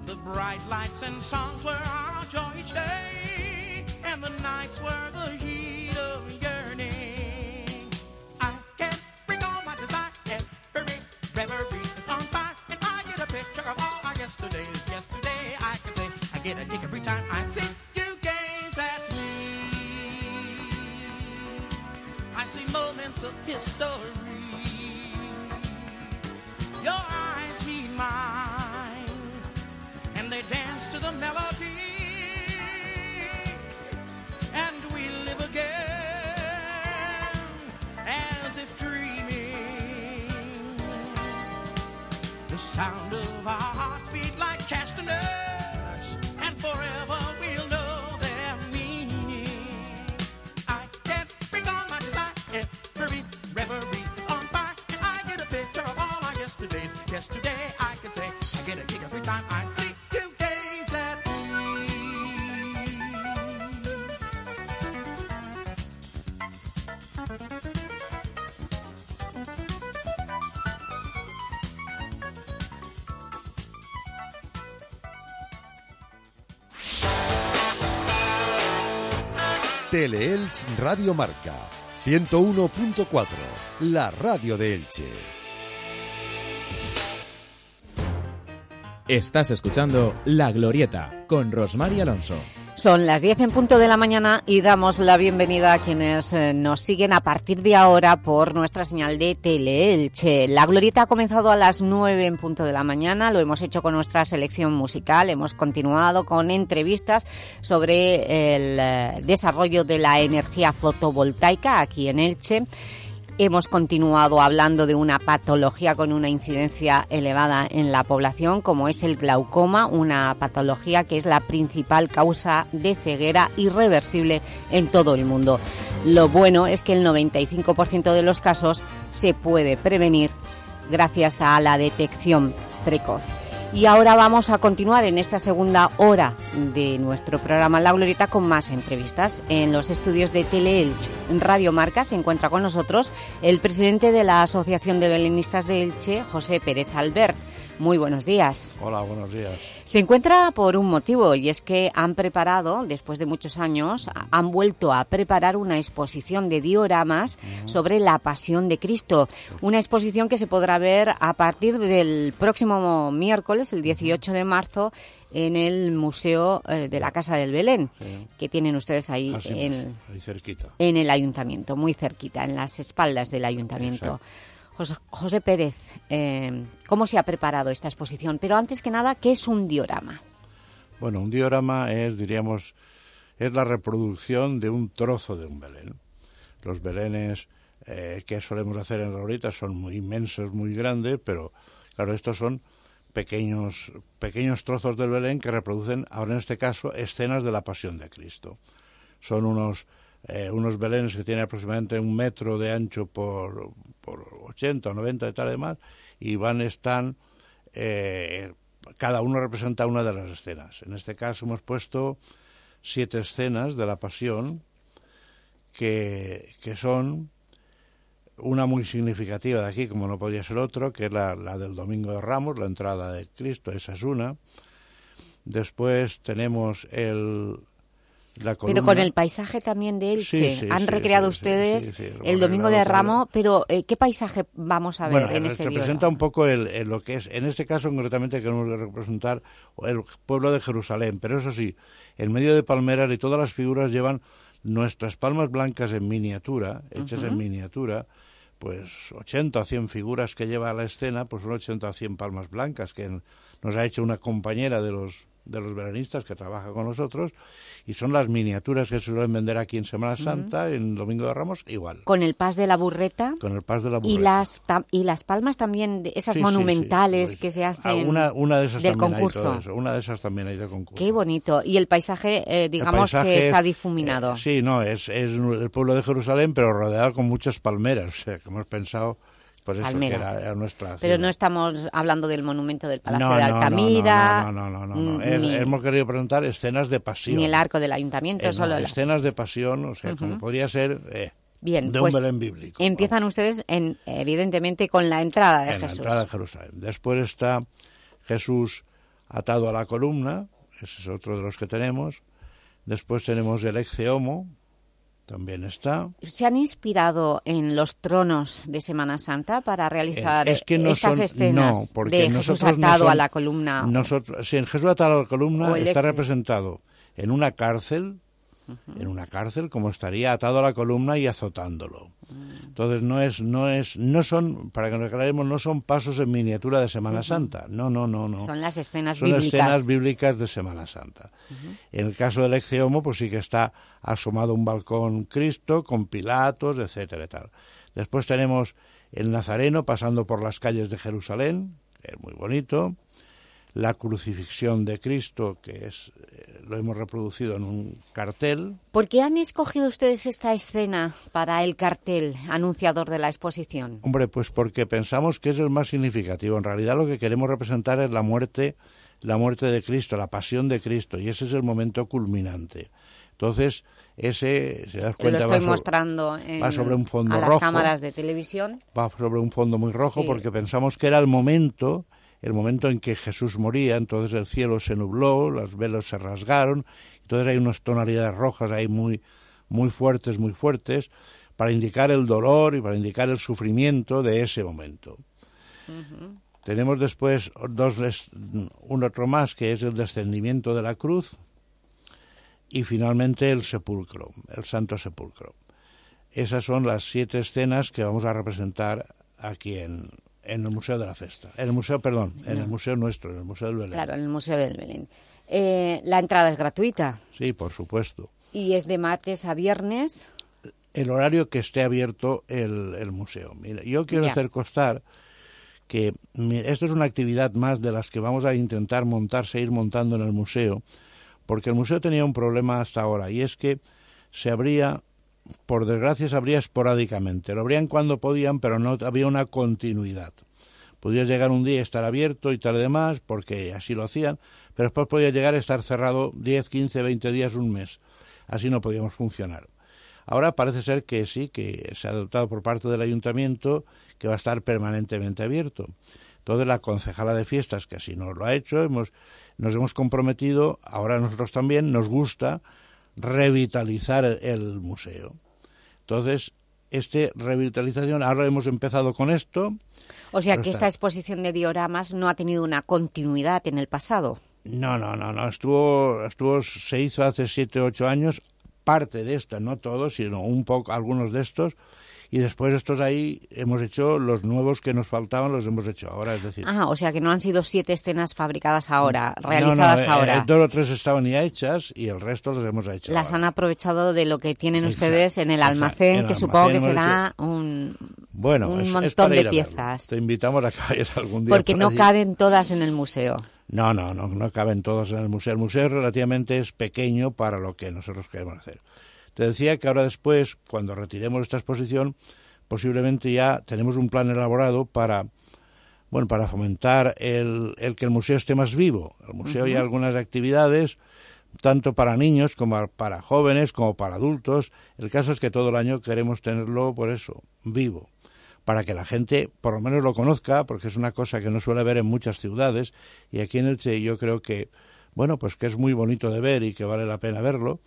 The bright lights and songs were our joy each day, and the nights were the heat of yearning. I can't bring all my desire and every reverie is on fire, and I get a picture of all our yesterdays. Yesterday, I can say I get a kick every time I see you gaze at me. I see moments of history. Our hearts beat like castanets, and forever we'll know their meaning. I can't bring on my desire every reverie is on fire, and I get a picture of all our yesterdays. Yesterday I can say I get a kick every time I see you gaze at Teleelch Radio Marca 101.4, la radio de Elche. Estás escuchando La Glorieta con Rosmar Alonso. Son las 10 en punto de la mañana y damos la bienvenida a quienes eh, nos siguen a partir de ahora por nuestra señal de Teleelche. La Glorieta ha comenzado a las 9 en punto de la mañana, lo hemos hecho con nuestra selección musical, hemos continuado con entrevistas sobre el eh, desarrollo de la energía fotovoltaica aquí en Elche. Hemos continuado hablando de una patología con una incidencia elevada en la población, como es el glaucoma, una patología que es la principal causa de ceguera irreversible en todo el mundo. Lo bueno es que el 95% de los casos se puede prevenir gracias a la detección precoz. Y ahora vamos a continuar en esta segunda hora de nuestro programa La Glorieta con más entrevistas. En los estudios de Teleelch Radio Marca se encuentra con nosotros el presidente de la Asociación de Belenistas de Elche, José Pérez Albert. Muy buenos días. Hola, buenos días. Se encuentra por un motivo y es que han preparado, después de muchos años, han vuelto a preparar una exposición de dioramas sobre la Pasión de Cristo. Una exposición que se podrá ver a partir del próximo miércoles, el 18 de marzo, en el Museo eh, de la Casa del Belén, que tienen ustedes ahí, Así en, es, ahí cerquita. en el Ayuntamiento, muy cerquita, en las espaldas del Ayuntamiento. Exacto. José, Pérez, eh, ¿cómo se ha preparado esta exposición? Pero antes que nada, ¿qué es un diorama? Bueno, un diorama es, diríamos, es la reproducción de un trozo de un Belén. Los Belenes eh, que solemos hacer en la Glorieta son muy inmensos, muy grandes, pero claro, estos son pequeños, pequeños trozos del Belén que reproducen, ahora en este caso, escenas de la Pasión de Cristo. Son unos, eh, unos Belenes que tienen aproximadamente un metro de ancho por, por 80 o 90 de tal y van, están, eh, cada uno representa una de las escenas. En este caso hemos puesto siete escenas de la Pasión, que, que son una muy significativa de aquí, como no podía ser otro, que es la del Domingo de Ramos, la entrada de Cristo, esa es una. Después tenemos el, la. Pero con el paisaje también de Elche. Sí, sí, Han sí, recreado ustedes el Domingo de arreglado todo. Ramo, pero eh, ¿qué paisaje vamos a ver Bueno, en ese representa un poco el, el lo que es, en este caso concretamente queremos representar el pueblo de Jerusalén, pero eso sí, en medio de palmeras y todas las figuras llevan nuestras palmas blancas en miniatura, hechas Ujú. en miniatura, pues 80 o 100 figuras que lleva a la escena, pues son 80 o 100 palmas blancas que nos ha hecho una compañera de los de los veranistas que trabaja con nosotros y son las miniaturas que se suelen vender aquí en Semana Santa, en Domingo de Ramos, igual. Con el pas de la burreta. Con el pas de la burreta. Y las, y las palmas también, esas monumentales que se hacen ah, una, una de esas del también concurso. Hay todo eso. Una de esas también hay de concurso. Qué bonito. Y el paisaje, eh, digamos que está difuminado. Eh, sí, no, es, es el pueblo de Jerusalén, pero rodeado con muchas palmeras. O sea, que hemos pensado pues eso, que era, nuestra Pero no estamos hablando del monumento del Palacio de Altamira. No, no, no, no. hemos querido presentar escenas de pasión. Ni el arco del ayuntamiento, eh, solo escenas de pasión, o sea, como podría ser eh, Bien, de pues un Belén bíblico. Empiezan ustedes, en, evidentemente, con la entrada de en Jesús. la entrada de Jerusalén. Después está Jesús atado a la columna, ese es otro de los que tenemos. Después tenemos el ex homo, también está. ¿Se han inspirado en los tronos de Semana Santa para realizar Eh, es que no estas son, escenas no, porque de Jesús nosotros no atado a son- la columna? Nosotros, sí, en Jesús atado a la columna está representado en una cárcel, en una cárcel como estaría atado a la columna y azotándolo. Entonces no es, no es, no son, para que nos aclaremos, no son pasos en miniatura de Semana. Santa. No, no, no, no. Son las escenas Son bíblicas. escenas bíblicas de Semana Santa. En el caso del ex homo, pues sí que está asomado un balcón Cristo con Pilatos, etcétera y tal. Después tenemos el Nazareno pasando por las calles de Jerusalén, que es muy bonito. La crucifixión de Cristo, que es eh, lo hemos reproducido en un cartel. ¿Por qué han escogido ustedes esta escena para el cartel anunciador de la exposición? Hombre, pues porque pensamos que es el más significativo. En realidad lo que queremos representar es la muerte, la muerte de Cristo, la pasión de Cristo, y ese es el momento culminante. Entonces, ese, se das Lo cuenta, estoy va, so- mostrando en- va sobre un fondo a las rojo. cámaras de televisión. va sobre un fondo muy rojo Sí. porque pensamos que era el momento, el momento en que Jesús moría, entonces el cielo se nubló, los velos se rasgaron, entonces hay unas tonalidades rojas ahí muy, muy fuertes, muy fuertes, para indicar el dolor y para indicar el sufrimiento de ese momento. Tenemos después dos, un otro más que es el descendimiento de la cruz y finalmente el sepulcro, el santo sepulcro. Esas son las siete escenas que vamos a representar aquí en, en el Museo de la Festa. En el museo, perdón, en No. el museo nuestro, en el Museo del Belén. Claro, en el Museo del Belén. Eh, la entrada es gratuita Sí, por supuesto. y es de martes a viernes. El horario que esté abierto el, el museo. Mira, yo quiero Ya. hacer constar que esto es una actividad más de las que vamos a intentar montar, seguir montando en el museo, porque el museo tenía un problema hasta ahora, y es que se abría, por desgracia, se abría esporádicamente. Lo abrían cuando podían, pero no había una continuidad. Podías llegar un día y estar abierto y tal y demás, porque así lo hacían, pero después podía llegar a estar cerrado 10, 15, 20 días, un mes. Así no podíamos funcionar. Ahora parece ser que sí, que se ha adoptado por parte del ayuntamiento que va a estar permanentemente abierto. Entonces la concejala de fiestas, que así nos lo ha hecho, hemos, nos hemos comprometido, ahora nosotros también nos gusta revitalizar el, museo. Entonces, este revitalización, ahora hemos empezado con esto. O sea que está- esta exposición de dioramas no ha tenido una continuidad en el pasado. No, no, no, no. Estuvo, estuvo, se hizo hace siete, ocho años parte de esta, no todos, sino un poco, algunos de estos. Y después estos ahí hemos hecho los nuevos que nos faltaban, los hemos hecho ahora, es decir. Ah, o sea que no han sido siete escenas fabricadas ahora, no, realizadas no, eh, ahora. eh, dos o tres estaban ya hechas y el resto los hemos hecho. Las ahora. han aprovechado de lo que tienen Exacto, ustedes en el exacto. almacén, En el que supongo que será un, Bueno, un es, es montón para de ir a verlo. piezas. Te invitamos a que vayas algún día. Porque por no allí. caben todas en el museo. No, no, no, no caben todos en el museo. El museo relativamente es pequeño para lo que nosotros queremos hacer. Te decía que ahora después, cuando retiremos esta exposición, posiblemente ya tenemos un plan elaborado para, bueno, para fomentar el, el que el museo esté más vivo. El museo hay Ujú. algunas actividades, tanto para niños como para jóvenes, como para adultos. El caso es que todo el año queremos tenerlo, por eso, vivo para que la gente por lo menos lo conozca, porque es una cosa que no suele ver en muchas ciudades, y aquí en Elche yo creo que, bueno, pues que es muy bonito de ver y que vale la pena verlo,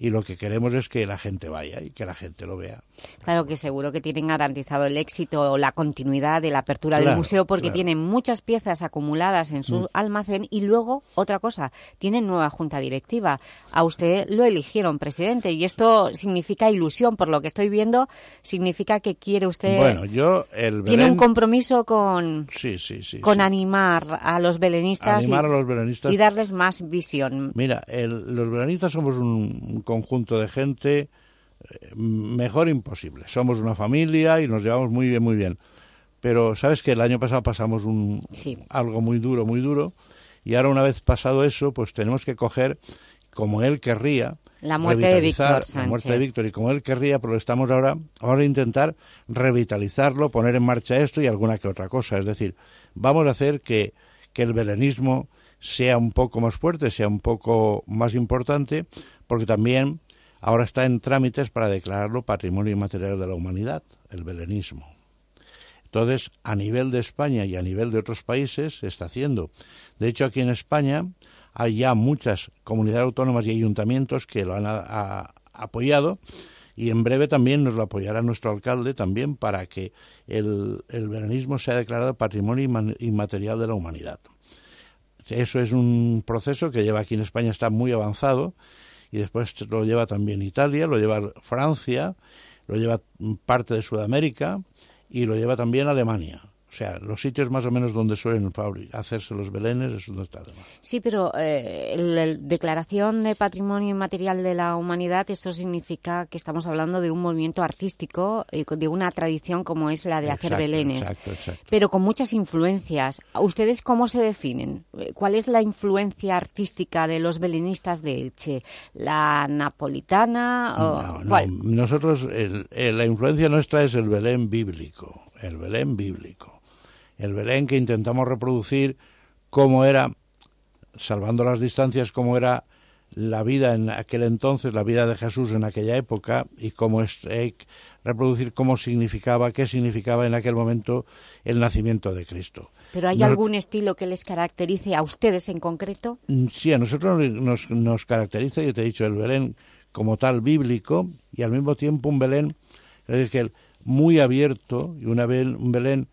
y lo que queremos es que la gente vaya y que la gente lo vea. Claro que seguro que tienen garantizado el éxito o la continuidad de la apertura del museo porque tienen muchas piezas acumuladas en su mm. almacén y luego, otra cosa, tienen nueva junta directiva. A usted lo eligieron presidente y esto significa ilusión, por lo que estoy viendo, significa que quiere usted... Bueno, yo el Tiene un compromiso con, sí, sí, sí, con animar a los belenistas, y, a los belenistas y darles más visión. Mira, los belenistas somos un conjunto de gente eh, mejor imposible. Somos una familia y nos llevamos muy bien, muy bien. Pero sabes que el año pasado pasamos un algo muy duro, muy duro, y ahora una vez pasado eso, pues tenemos que coger como él querría la muerte de Víctor la muerte de Víctor y como él querría, pero estamos ahora ahora a intentar revitalizarlo, poner en marcha esto y alguna que otra cosa. Es decir, vamos a hacer que, que el belenismo sea un poco más fuerte, sea un poco más importante, porque también ahora está en trámites para declararlo Patrimonio Inmaterial de la Humanidad, el belenismo. Entonces, a nivel de España y a nivel de otros países se está haciendo. De hecho, aquí en España hay ya muchas comunidades autónomas y ayuntamientos que lo han apoyado y en breve también nos lo apoyará nuestro alcalde también para que el, el belenismo sea declarado Patrimonio Inmaterial de la Humanidad. Eso es un proceso que lleva aquí en España, está muy avanzado, y después lo lleva también Italia, lo lleva Francia, lo lleva parte de Sudamérica y lo lleva también Alemania. O sea, los sitios más o menos donde suelen hacerse los belenes es donde está además. Sí, pero eh, la declaración de patrimonio inmaterial de la humanidad, esto significa que estamos hablando de un movimiento artístico, eh, de una tradición como es la de hacer belenes. Exacto, exacto. Pero con muchas influencias. ¿Ustedes cómo se definen? ¿Cuál es la influencia artística de los belenistas de Elche? ¿La napolitana? O, no, Nosotros, la influencia nuestra es el Belén bíblico. El Belén bíblico el Belén que intentamos reproducir cómo era, salvando las distancias, cómo era la vida en aquel entonces, la vida de Jesús en aquella época y cómo es eh, reproducir cómo significaba, qué significaba en aquel momento el nacimiento de Cristo. ¿Pero hay algún estilo que les caracterice a ustedes en concreto? Mm, sí, a nosotros nos, nos caracteriza, yo te he dicho, el Belén como tal bíblico y al mismo tiempo un Belén es muy abierto y una, un Belén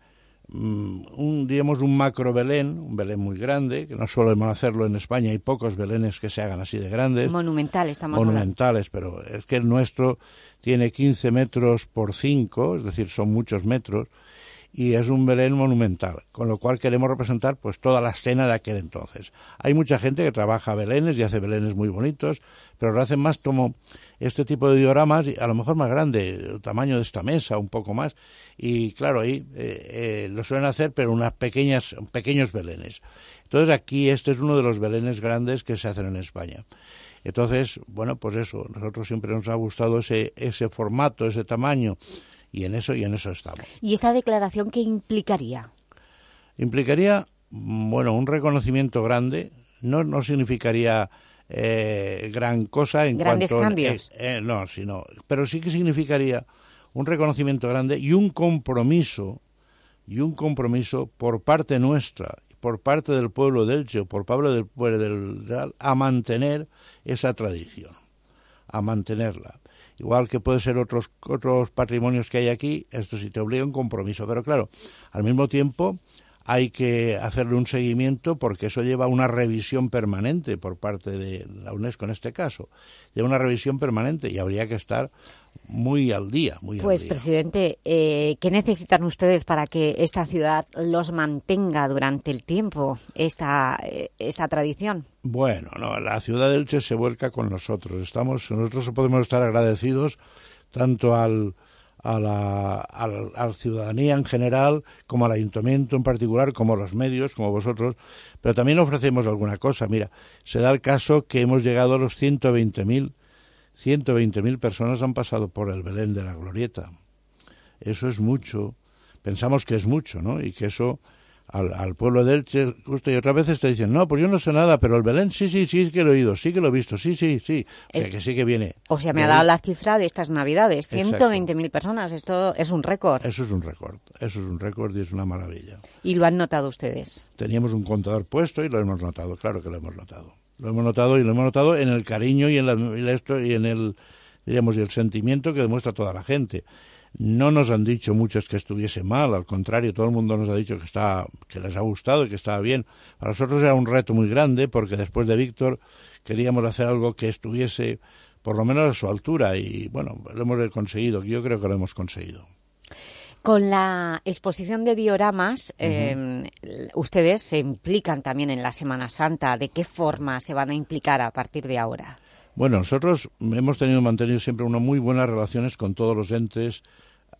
un, digamos, un macro Belén, un Belén muy grande, que no solemos hacerlo en España, hay pocos Belenes que se hagan así de grandes. Monumentales, estamos Monumentales, pero es que el nuestro tiene 15 metros por 5, es decir, son muchos metros, y es un Belén monumental, con lo cual queremos representar pues toda la escena de aquel entonces. Hay mucha gente que trabaja Belenes y hace Belenes muy bonitos, pero lo hacen más como este tipo de dioramas, a lo mejor más grande, el tamaño de esta mesa, un poco más, y claro, ahí eh, eh, lo suelen hacer, pero unas pequeñas, pequeños belenes. Entonces aquí este es uno de los belenes grandes que se hacen en España. Entonces, bueno, pues eso, nosotros siempre nos ha gustado ese, ese formato, ese tamaño, y en eso, y en eso estamos. ¿Y esta declaración qué implicaría? Implicaría, bueno, un reconocimiento grande, no, no significaría eh, gran cosa en Grandes cuanto... cambios. Eh, no, sino, pero sí que significaría un reconocimiento grande y un compromiso, y un compromiso por parte nuestra, por parte del pueblo del Elche, por Pablo del pueblo del a mantener esa tradición, a mantenerla. Igual que puede ser otros, otros patrimonios que hay aquí, esto sí te obliga a un compromiso. Pero claro, al mismo tiempo hay que hacerle un seguimiento porque eso lleva una revisión permanente por parte de la UNESCO en este caso. Lleva una revisión permanente y habría que estar muy al día. Muy pues, presidente, eh, ¿qué necesitan ustedes para que esta ciudad los mantenga durante el tiempo, esta, eh, esta tradición? Bueno, no, la ciudad del Elche se vuelca con nosotros. Estamos, nosotros podemos estar agradecidos tanto al a la, a ciudadanía en general, como al ayuntamiento en particular, como a los medios, como vosotros, pero también ofrecemos alguna cosa. Mira, se da el caso que hemos llegado a los 120.000, 120.000 personas han pasado por el Belén de la Glorieta. Eso es mucho. Pensamos que es mucho, ¿no? Y que eso al, al, pueblo de Elche, justo, y otras veces te dicen, no, pues yo no sé nada, pero el Belén sí, sí, sí que lo he oído, sí que lo he visto, sí, sí, sí, o sea, eh, que sí que viene. O sea, me ha dado la cifra de estas Navidades, 120.000 personas, esto es un récord. Eso es un récord, eso es un récord y es una maravilla. ¿Y lo han notado ustedes? Teníamos un contador puesto y lo hemos notado, claro que lo hemos notado. Lo hemos notado y lo hemos notado en el cariño y en, la, y en el, diríamos, y el sentimiento que demuestra toda la gente. No nos han dicho muchos que estuviese mal, al contrario, todo el mundo nos ha dicho que, está, que les ha gustado y que estaba bien. Para nosotros era un reto muy grande porque después de Víctor queríamos hacer algo que estuviese por lo menos a su altura y bueno, lo hemos conseguido, yo creo que lo hemos conseguido. Con la exposición de dioramas, em, ustedes se implican también en la Semana Santa. ¿De qué forma se van a implicar a partir de ahora? Bueno, nosotros hemos tenido mantenido siempre unas muy buenas relaciones con todos los entes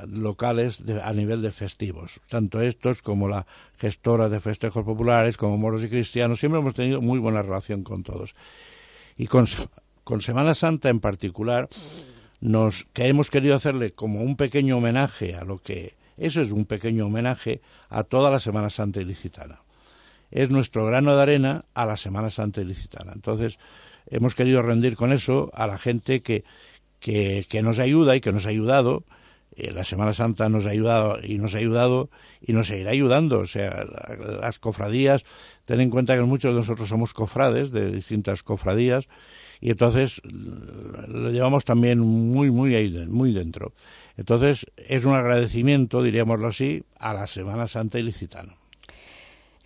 locales a nivel de festivos, tanto estos como la gestora de festejos populares, como moros y cristianos, siempre hemos tenido muy buena relación con todos. Y con, con Semana Santa en particular, nos, que hemos querido hacerle como un pequeño homenaje a lo que, eso es un pequeño homenaje a toda la Semana Santa ilicitana. Es nuestro grano de arena a la Semana Santa ilicitana. Entonces, hemos querido rendir con eso a la gente que, que, nos ayuda y que nos ha ayudado. Eh, la Semana Santa nos ha ayudado y nos ha ayudado y nos seguirá ayudando. O sea, las cofradías, ten en cuenta que muchos de nosotros somos cofrades de distintas cofradías y entonces lo llevamos también muy, muy ahí, muy dentro. Entonces es un agradecimiento, diríamoslo así, a la Semana Santa ilicitana.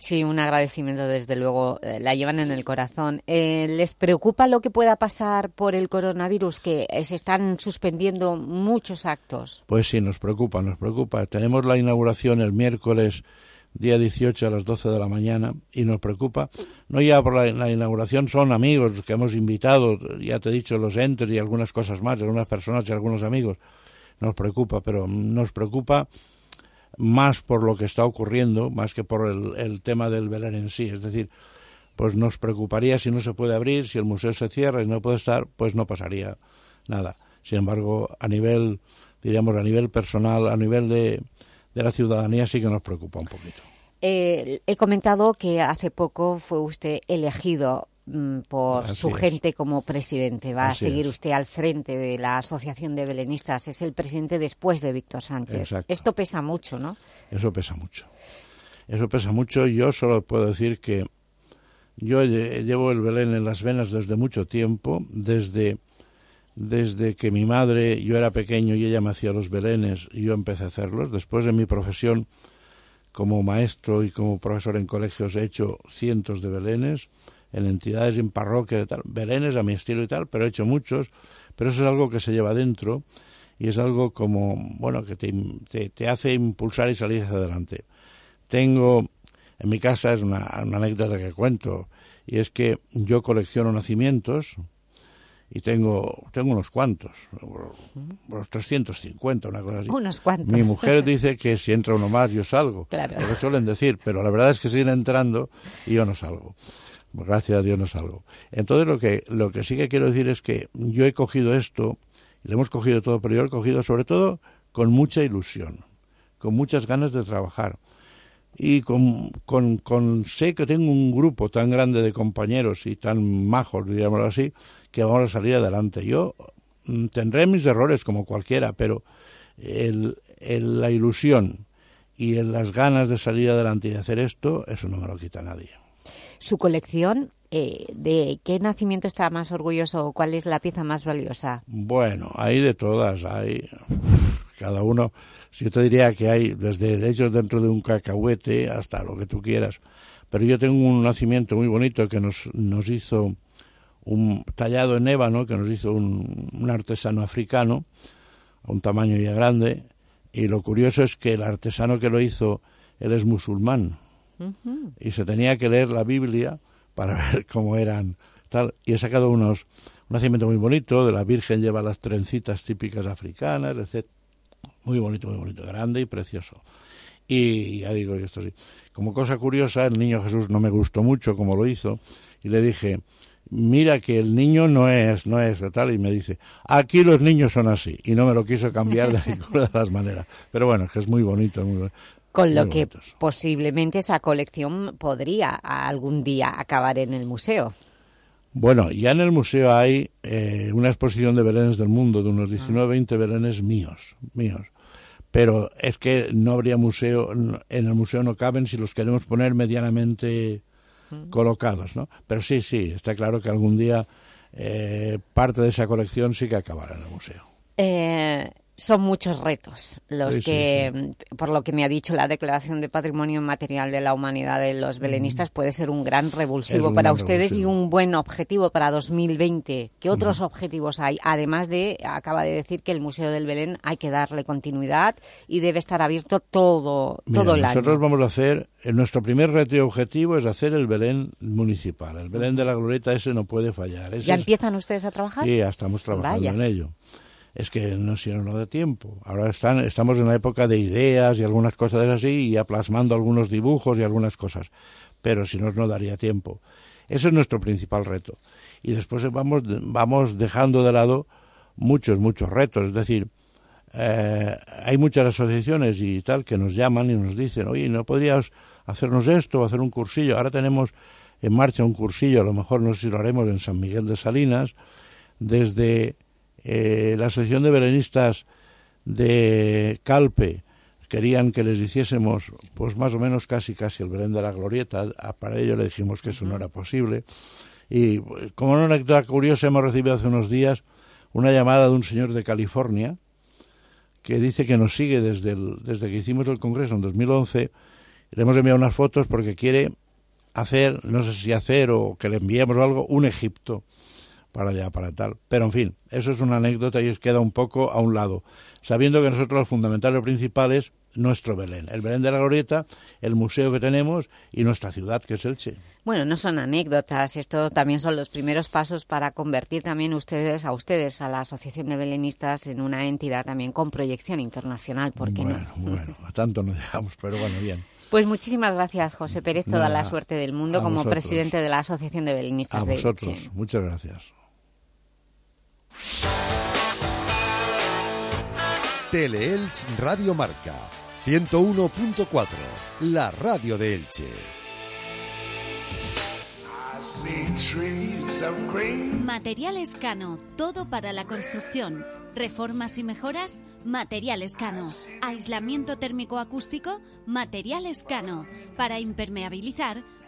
Sí, un agradecimiento, desde luego, eh, la llevan en el corazón. Eh, ¿Les preocupa lo que pueda pasar por el coronavirus, que se están suspendiendo muchos actos? Pues sí, nos preocupa, nos preocupa. Tenemos la inauguración el miércoles día 18 a las 12 de la mañana y nos preocupa, no ya por la, inauguración, son amigos que hemos invitado, ya te he dicho, los entes y algunas cosas más, algunas personas y algunos amigos, nos preocupa, pero nos preocupa más por lo que está ocurriendo, más que por el, tema del Belén en sí. Es decir, pues nos preocuparía si no se puede abrir, si el museo se cierra y no puede estar, pues no pasaría nada. Sin embargo, a nivel, diríamos, a nivel personal, a nivel de, de la ciudadanía sí que nos preocupa un poquito. Eh, he comentado que hace poco fue usted elegido Mm, por su gente como presidente. Va a seguir usted al frente de la Asociación de Belenistas. Es el presidente después de Víctor Sánchez. Esto pesa mucho, ¿no? Eso pesa mucho. Eso pesa mucho. Yo solo puedo decir que yo llevo el Belén en las venas desde mucho tiempo, desde, desde que mi madre, yo era pequeño y ella me hacía los Belenes y yo empecé a hacerlos. Después de mi profesión como maestro y como profesor en colegios he hecho cientos de Belenes en entidades, en parroquias y tal, berenes a mi estilo y tal, pero he hecho muchos, pero eso es algo que se lleva dentro y es algo como, bueno, que te, te, hace impulsar y salir hacia adelante. Tengo, en mi casa es una, una anécdota que cuento, y es que yo colecciono nacimientos, y tengo tengo unos cuantos, unos 350, una cosa así. Unos cuantos. Mi mujer dice que si entra uno más yo salgo, claro. lo que suelen decir, pero la verdad es que siguen entrando y yo no salgo gracias a Dios no salgo. Entonces lo que, lo que sí que quiero decir es que yo he cogido esto, y lo hemos cogido todo, pero yo lo he cogido sobre todo con mucha ilusión, con muchas ganas de trabajar. Y con, con, con sé que tengo un grupo tan grande de compañeros y tan majos, diríamoslo así, que vamos a salir adelante. Yo mm, tendré mis errores como cualquiera, pero el, la ilusión y las ganas de salir adelante y de hacer esto, eso no me lo quita nadie su colección, eh, ¿de qué nacimiento está más orgulloso o cuál es la pieza más valiosa? Bueno, hay de todas, hay cada uno, si yo te diría que hay desde hechos dentro de un cacahuete hasta lo que tú quieras, pero yo tengo un nacimiento muy bonito que nos, nos hizo un tallado en ébano que nos hizo un, un artesano africano a un tamaño ya grande y lo curioso es que el artesano que lo hizo él es musulmán y se tenía que leer la Biblia para ver cómo eran tal. Y he sacado unos, un nacimiento muy bonito, de la Virgen lleva las trencitas típicas africanas, etc. Muy bonito, muy bonito, grande y precioso. Y ya digo esto sí. Como cosa curiosa, el niño Jesús no me gustó mucho como lo hizo y le dije, mira que el niño no es, no es tal, y me dice, aquí los niños son así, y no me lo quiso cambiar de ninguna de las maneras. Pero bueno, que es muy bonito, muy bonito. Con lo que posiblemente esa colección podría algún día acabar en el museo. Bueno, ya en el museo hay eh, una exposición de belenes del mundo, de unos 19 20 belenes míos, míos. Pero es que no habría museo, en el museo no caben si los queremos poner medianamente colocados, ¿no? Pero sí, sí, está claro que algún día eh, parte de esa colección sí que acabará en el museo. Eh, son muchos retos los que, por lo que me ha dicho la Declaración de Patrimonio Material de la Humanidad de los belenistas, puede ser un gran revulsivo para ustedes y un buen objetivo para 2020. ¿Qué otros objetivos hay? Además de, acaba de decir que el Museo del Belén hay que darle continuidad y debe estar abierto todo, todo el año. Nosotros vamos a hacer, nuestro primer reto y objetivo es hacer el Belén municipal. El Belén de la Glorieta ese no puede fallar. ¿Ya empiezan ustedes a trabajar? Sí, ya estamos trabajando en ello es que no, si no, no da tiempo. Ahora están, estamos en una época de ideas y algunas cosas así, y ya plasmando algunos dibujos y algunas cosas, pero si no, no daría tiempo. Ese es nuestro principal reto. Y después vamos, vamos dejando de lado muchos, muchos retos. Es decir, eh, hay muchas asociaciones y tal que nos llaman y nos dicen, oye, ¿no podrías hacernos esto o hacer un cursillo? Ahora tenemos en marcha un cursillo, a lo mejor no sé si lo haremos en San Miguel de Salinas, desde eh, la Asociación de Belenistas de Calpe querían que les hiciésemos, pues más o menos casi casi el Belén de la Glorieta. Para ello le dijimos que eso no era posible. Y como una anécdota curiosa, hemos recibido hace unos días una llamada de un señor de California que dice que nos sigue desde, desde que hicimos el Congreso en 2011. Le hemos enviado unas fotos porque quiere hacer, no sé si hacer o que le enviemos algo, un Egipto para allá, para tal. Pero en fin, eso es una anécdota y os queda un poco a un lado, sabiendo que nosotros lo fundamental y principal es nuestro Belén, el Belén de la Glorieta, el museo que tenemos y nuestra ciudad, que es Elche. Bueno, no son anécdotas, estos también son los primeros pasos para convertir también ustedes, a ustedes, a la Asociación de Belenistas, en una entidad también con proyección internacional, ¿por qué bueno, no? Bueno, a tanto nos dejamos, pero bueno, bien. Pues muchísimas gracias, José Pérez, toda la suerte del mundo como presidente de la Asociación de Belenistas a de vosotros, muchas gracias. Teleelch Radio Marca 101.4, la radio de Elche. Materiales Cano, todo para la construcción. Reformas y mejoras, Materiales Cano. Aislamiento térmico acústico, Materiales Cano. Para impermeabilizar,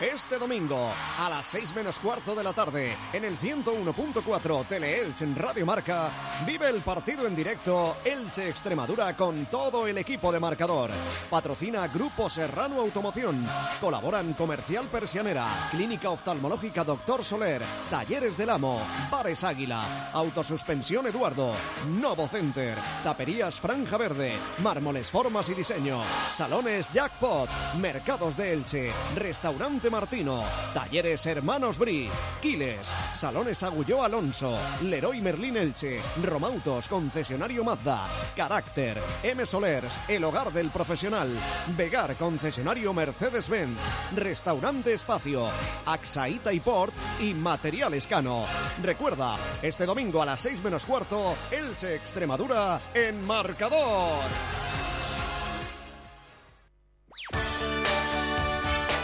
Este domingo, a las 6 menos cuarto de la tarde, en el 101.4 Tele-Elche en Radio Marca, vive el partido en directo Elche Extremadura con todo el equipo de marcador. Patrocina Grupo Serrano Automoción. Colaboran Comercial Persianera, Clínica Oftalmológica Doctor Soler, Talleres del Amo, Bares Águila, Autosuspensión Eduardo, Novo Center, Taperías Franja Verde, Mármoles Formas y Diseño, Salones Jackpot, Mercados de Elche, Restaurante Martino, Talleres Hermanos Bri, Quiles, Salones Agulló Alonso, Leroy Merlin Elche, Romautos, Concesionario Mazda, Carácter, M Solers, El Hogar del Profesional, Vegar, Concesionario Mercedes-Benz, Restaurante Espacio, Axaita y Port y Material Escano. Recuerda, este domingo a las 6 menos cuarto, Elche Extremadura en marcador.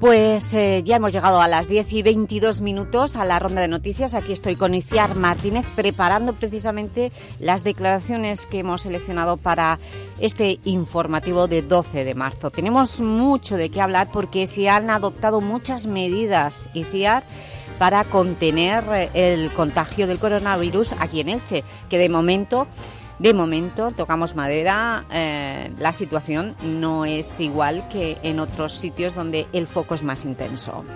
Pues eh, ya hemos llegado a las 10 y 22 minutos a la ronda de noticias. Aquí estoy con Iciar Martínez preparando precisamente las declaraciones que hemos seleccionado para este informativo de 12 de marzo. Tenemos mucho de qué hablar porque se han adoptado muchas medidas, Iciar, para contener el contagio del coronavirus aquí en Elche, que de momento De momento, tocamos madera, eh, la situación no es igual que en otros sitios donde el foco es más intenso.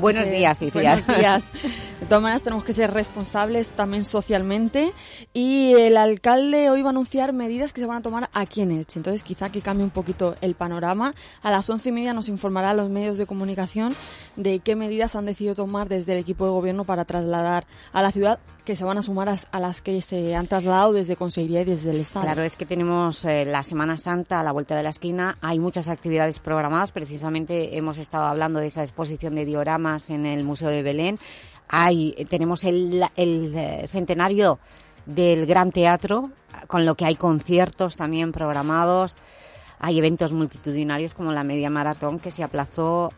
buenos días, Buenos días. De todas maneras, tenemos que ser responsables también socialmente. Y el alcalde hoy va a anunciar medidas que se van a tomar aquí en Elche. Entonces, quizá que cambie un poquito el panorama. A las once y media nos informará a los medios de comunicación de qué medidas han decidido tomar desde el equipo de gobierno para trasladar a la ciudad que se van a sumar a, las que se han trasladado desde Consejería y desde el Estado. Claro, es que tenemos eh, la Semana Santa a la vuelta de la esquina, hay muchas actividades programadas, precisamente hemos estado hablando de esa exposición de dioramas en el Museo de Belén, hay, tenemos el, el eh, centenario del Gran Teatro, con lo que hay conciertos también programados, hay eventos multitudinarios como la media maratón que se aplazó,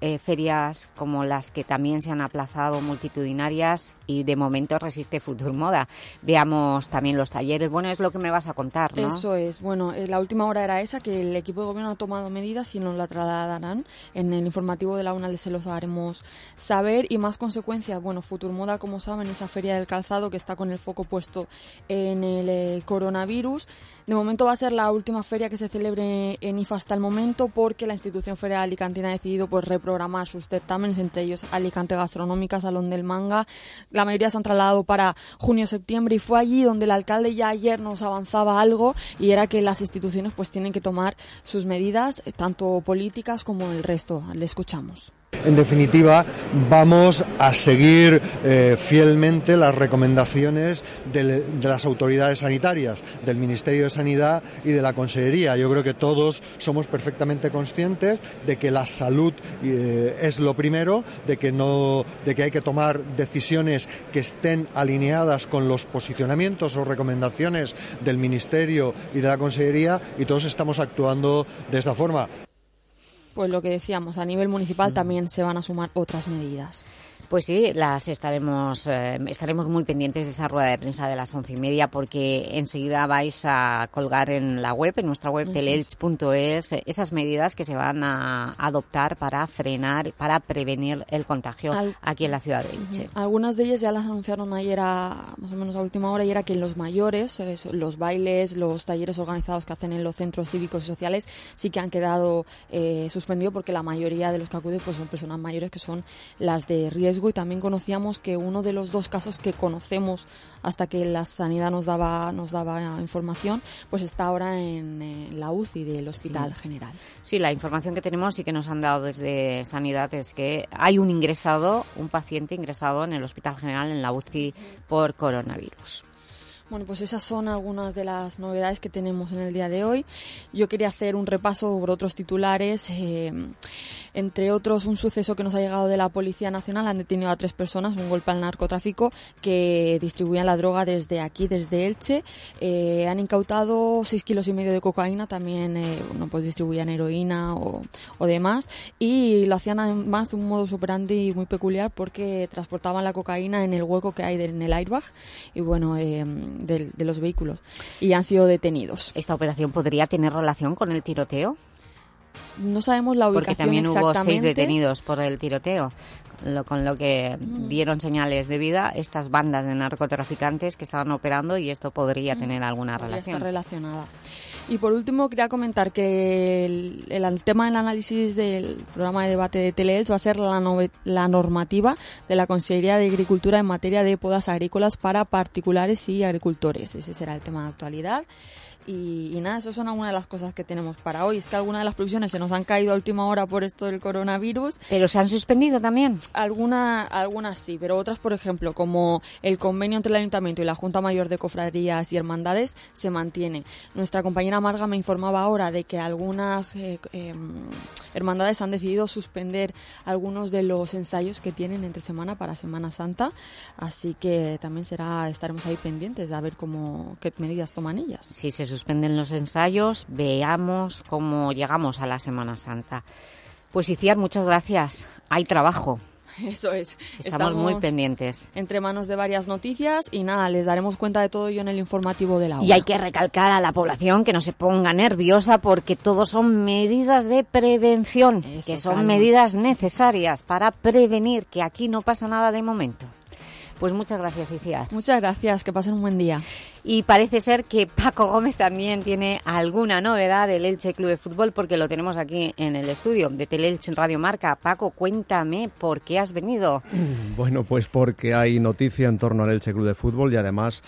eh, ferias como las que también se han aplazado multitudinarias y de momento resiste Futur Moda. Veamos también los talleres. Bueno, es lo que me vas a contar, ¿no? Eso es. Bueno, eh, la última hora era esa, que el equipo de gobierno ha tomado medidas y nos la trasladarán. En el informativo de la UNA se los haremos saber y más consecuencias. Bueno, Futur Moda, como saben, esa feria del calzado que está con el foco puesto en el eh, coronavirus. De momento va a ser la última feria que se celebre en IFA hasta el momento porque la institución ferial alicantina ha decidido pues reprogramar sus certámenes, entre ellos Alicante Gastronómica, Salón del Manga. La mayoría se han trasladado para junio-septiembre y fue allí donde el alcalde ya ayer nos avanzaba algo y era que las instituciones pues tienen que tomar sus medidas, tanto políticas como el resto. Le escuchamos. En definitiva, vamos a seguir eh, fielmente las recomendaciones de, las autoridades sanitarias, del Ministerio de Sanidad y de la Consejería. Yo creo que todos somos perfectamente conscientes de que la salud eh, es lo primero, de que, no, de que hay que tomar decisiones que estén alineadas con los posicionamientos o recomendaciones del Ministerio y de la Consejería y todos estamos actuando de esta forma pues lo que decíamos, a nivel municipal también se van a sumar otras medidas. Pues sí, las estaremos eh, estaremos muy pendientes de esa rueda de prensa de las once y media porque enseguida vais a colgar en la web, en nuestra web teleelch.es, esas medidas que se van a adoptar para frenar, para prevenir el contagio aquí en la ciudad de Elche. Algunas de ellas ya las anunciaron ayer a, más o menos a última hora y era que los mayores, los bailes, los talleres organizados que hacen en los centros cívicos y sociales sí que han quedado eh, suspendidos porque la mayoría de los que acuden pues son personas mayores que son las de riesgo y también conocíamos que uno de los dos casos que conocemos hasta que la sanidad nos daba nos daba información, pues está ahora en, la UCI del Hospital General. Sí, la información que tenemos y que nos han dado desde Sanidad es que hay un ingresado, un paciente ingresado en el Hospital General en la UCI por coronavirus. Bueno, pues esas son algunas de las novedades que tenemos en el día de hoy. Yo quería hacer un repaso sobre otros titulares. Eh, entre otros, un suceso que nos ha llegado de la Policía Nacional. Han detenido a tres personas, un golpe al narcotráfico, que distribuían la droga desde aquí, desde Elche. Eh, han incautado seis kilos y medio de cocaína, también eh, bueno, pues distribuían heroína o, demás. Y lo hacían además de un modo operandi muy peculiar porque transportaban la cocaína en el hueco que hay en el airbag. Y bueno, eh, de, los vehículos y han sido detenidos. ¿Esta operación podría tener relación con el tiroteo? No sabemos la ubicación Porque también hubo seis detenidos por el tiroteo, con lo que mm. dieron señales de vida estas bandas de narcotraficantes que estaban operando y esto podría mm. tener alguna relación. relacionada. Y por último, quería comentar que el, tema del análisis del programa de debate de Teleels va a ser la, la normativa de la Consejería de Agricultura en materia de podas agrícolas para particulares y agricultores. Ese será el tema de actualidad. Y, nada, eso son algunas de las cosas que tenemos para hoy. Es que algunas de las previsiones se nos han caído a última hora por esto del coronavirus. ¿Pero se han suspendido también? Alguna, algunas sí, pero otras, por ejemplo, como el convenio entre el Ayuntamiento y la Junta Mayor de Cofradías y Hermandades, se mantiene. Nuestra compañera Marga me informaba ahora de que algunas eh, em, hermandades han decidido suspender algunos de los ensayos que tienen entre semana para Semana Santa, así que también será estaremos ahí pendientes de ver cómo, qué medidas toman ellas. Sí, se suspenden los ensayos, veamos cómo llegamos a la Semana Santa. Pues Iciar, muchas gracias. Hay trabajo. Eso es. Estamos, muy pendientes. Entre manos de varias noticias y nada, les daremos cuenta de todo ello en el informativo de la Y hay que recalcar a la población que no se ponga nerviosa porque todo son medidas de prevención, que son medidas necesarias para prevenir que aquí no pasa nada de momento. Pues muchas gracias, Iciar. Muchas gracias, que pasen un buen día. Y parece ser que Paco Gómez también tiene alguna novedad del Elche Club de Fútbol porque lo tenemos aquí en el estudio de Teleelche en Radio Marca. Paco, cuéntame por qué has venido. Bueno, pues porque hay noticia en torno al Elche Club de Fútbol y además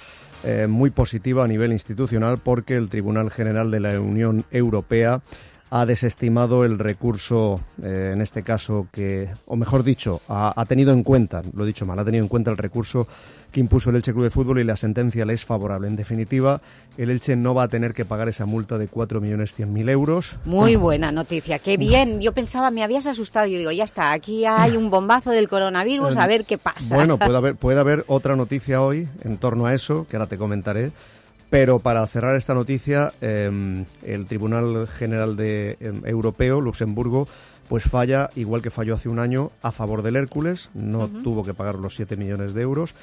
eh, muy positiva a nivel institucional porque el Tribunal General de la Unión Europea ha desestimado el recurso, eh, en este caso, que, o mejor dicho, ha, tenido en cuenta, lo he dicho mal, ha tenido en cuenta el recurso que impuso el Elche Club de Fútbol y la sentencia le es favorable. En definitiva, el Elche no va a tener que pagar esa multa de 4.100.000 euros. Muy buena noticia, qué bien. Yo pensaba, me habías asustado, yo digo, ya está, aquí hay un bombazo del coronavirus, a ver qué pasa. Bueno, puede haber, puede haber otra noticia hoy en torno a eso, que ahora te comentaré. Pero para cerrar esta noticia, em, el Tribunal General de, em, Europeo, Luxemburgo, pues falla, igual que falló hace un año, a favor del Hércules, no tuvo que pagar los 7 millones de euros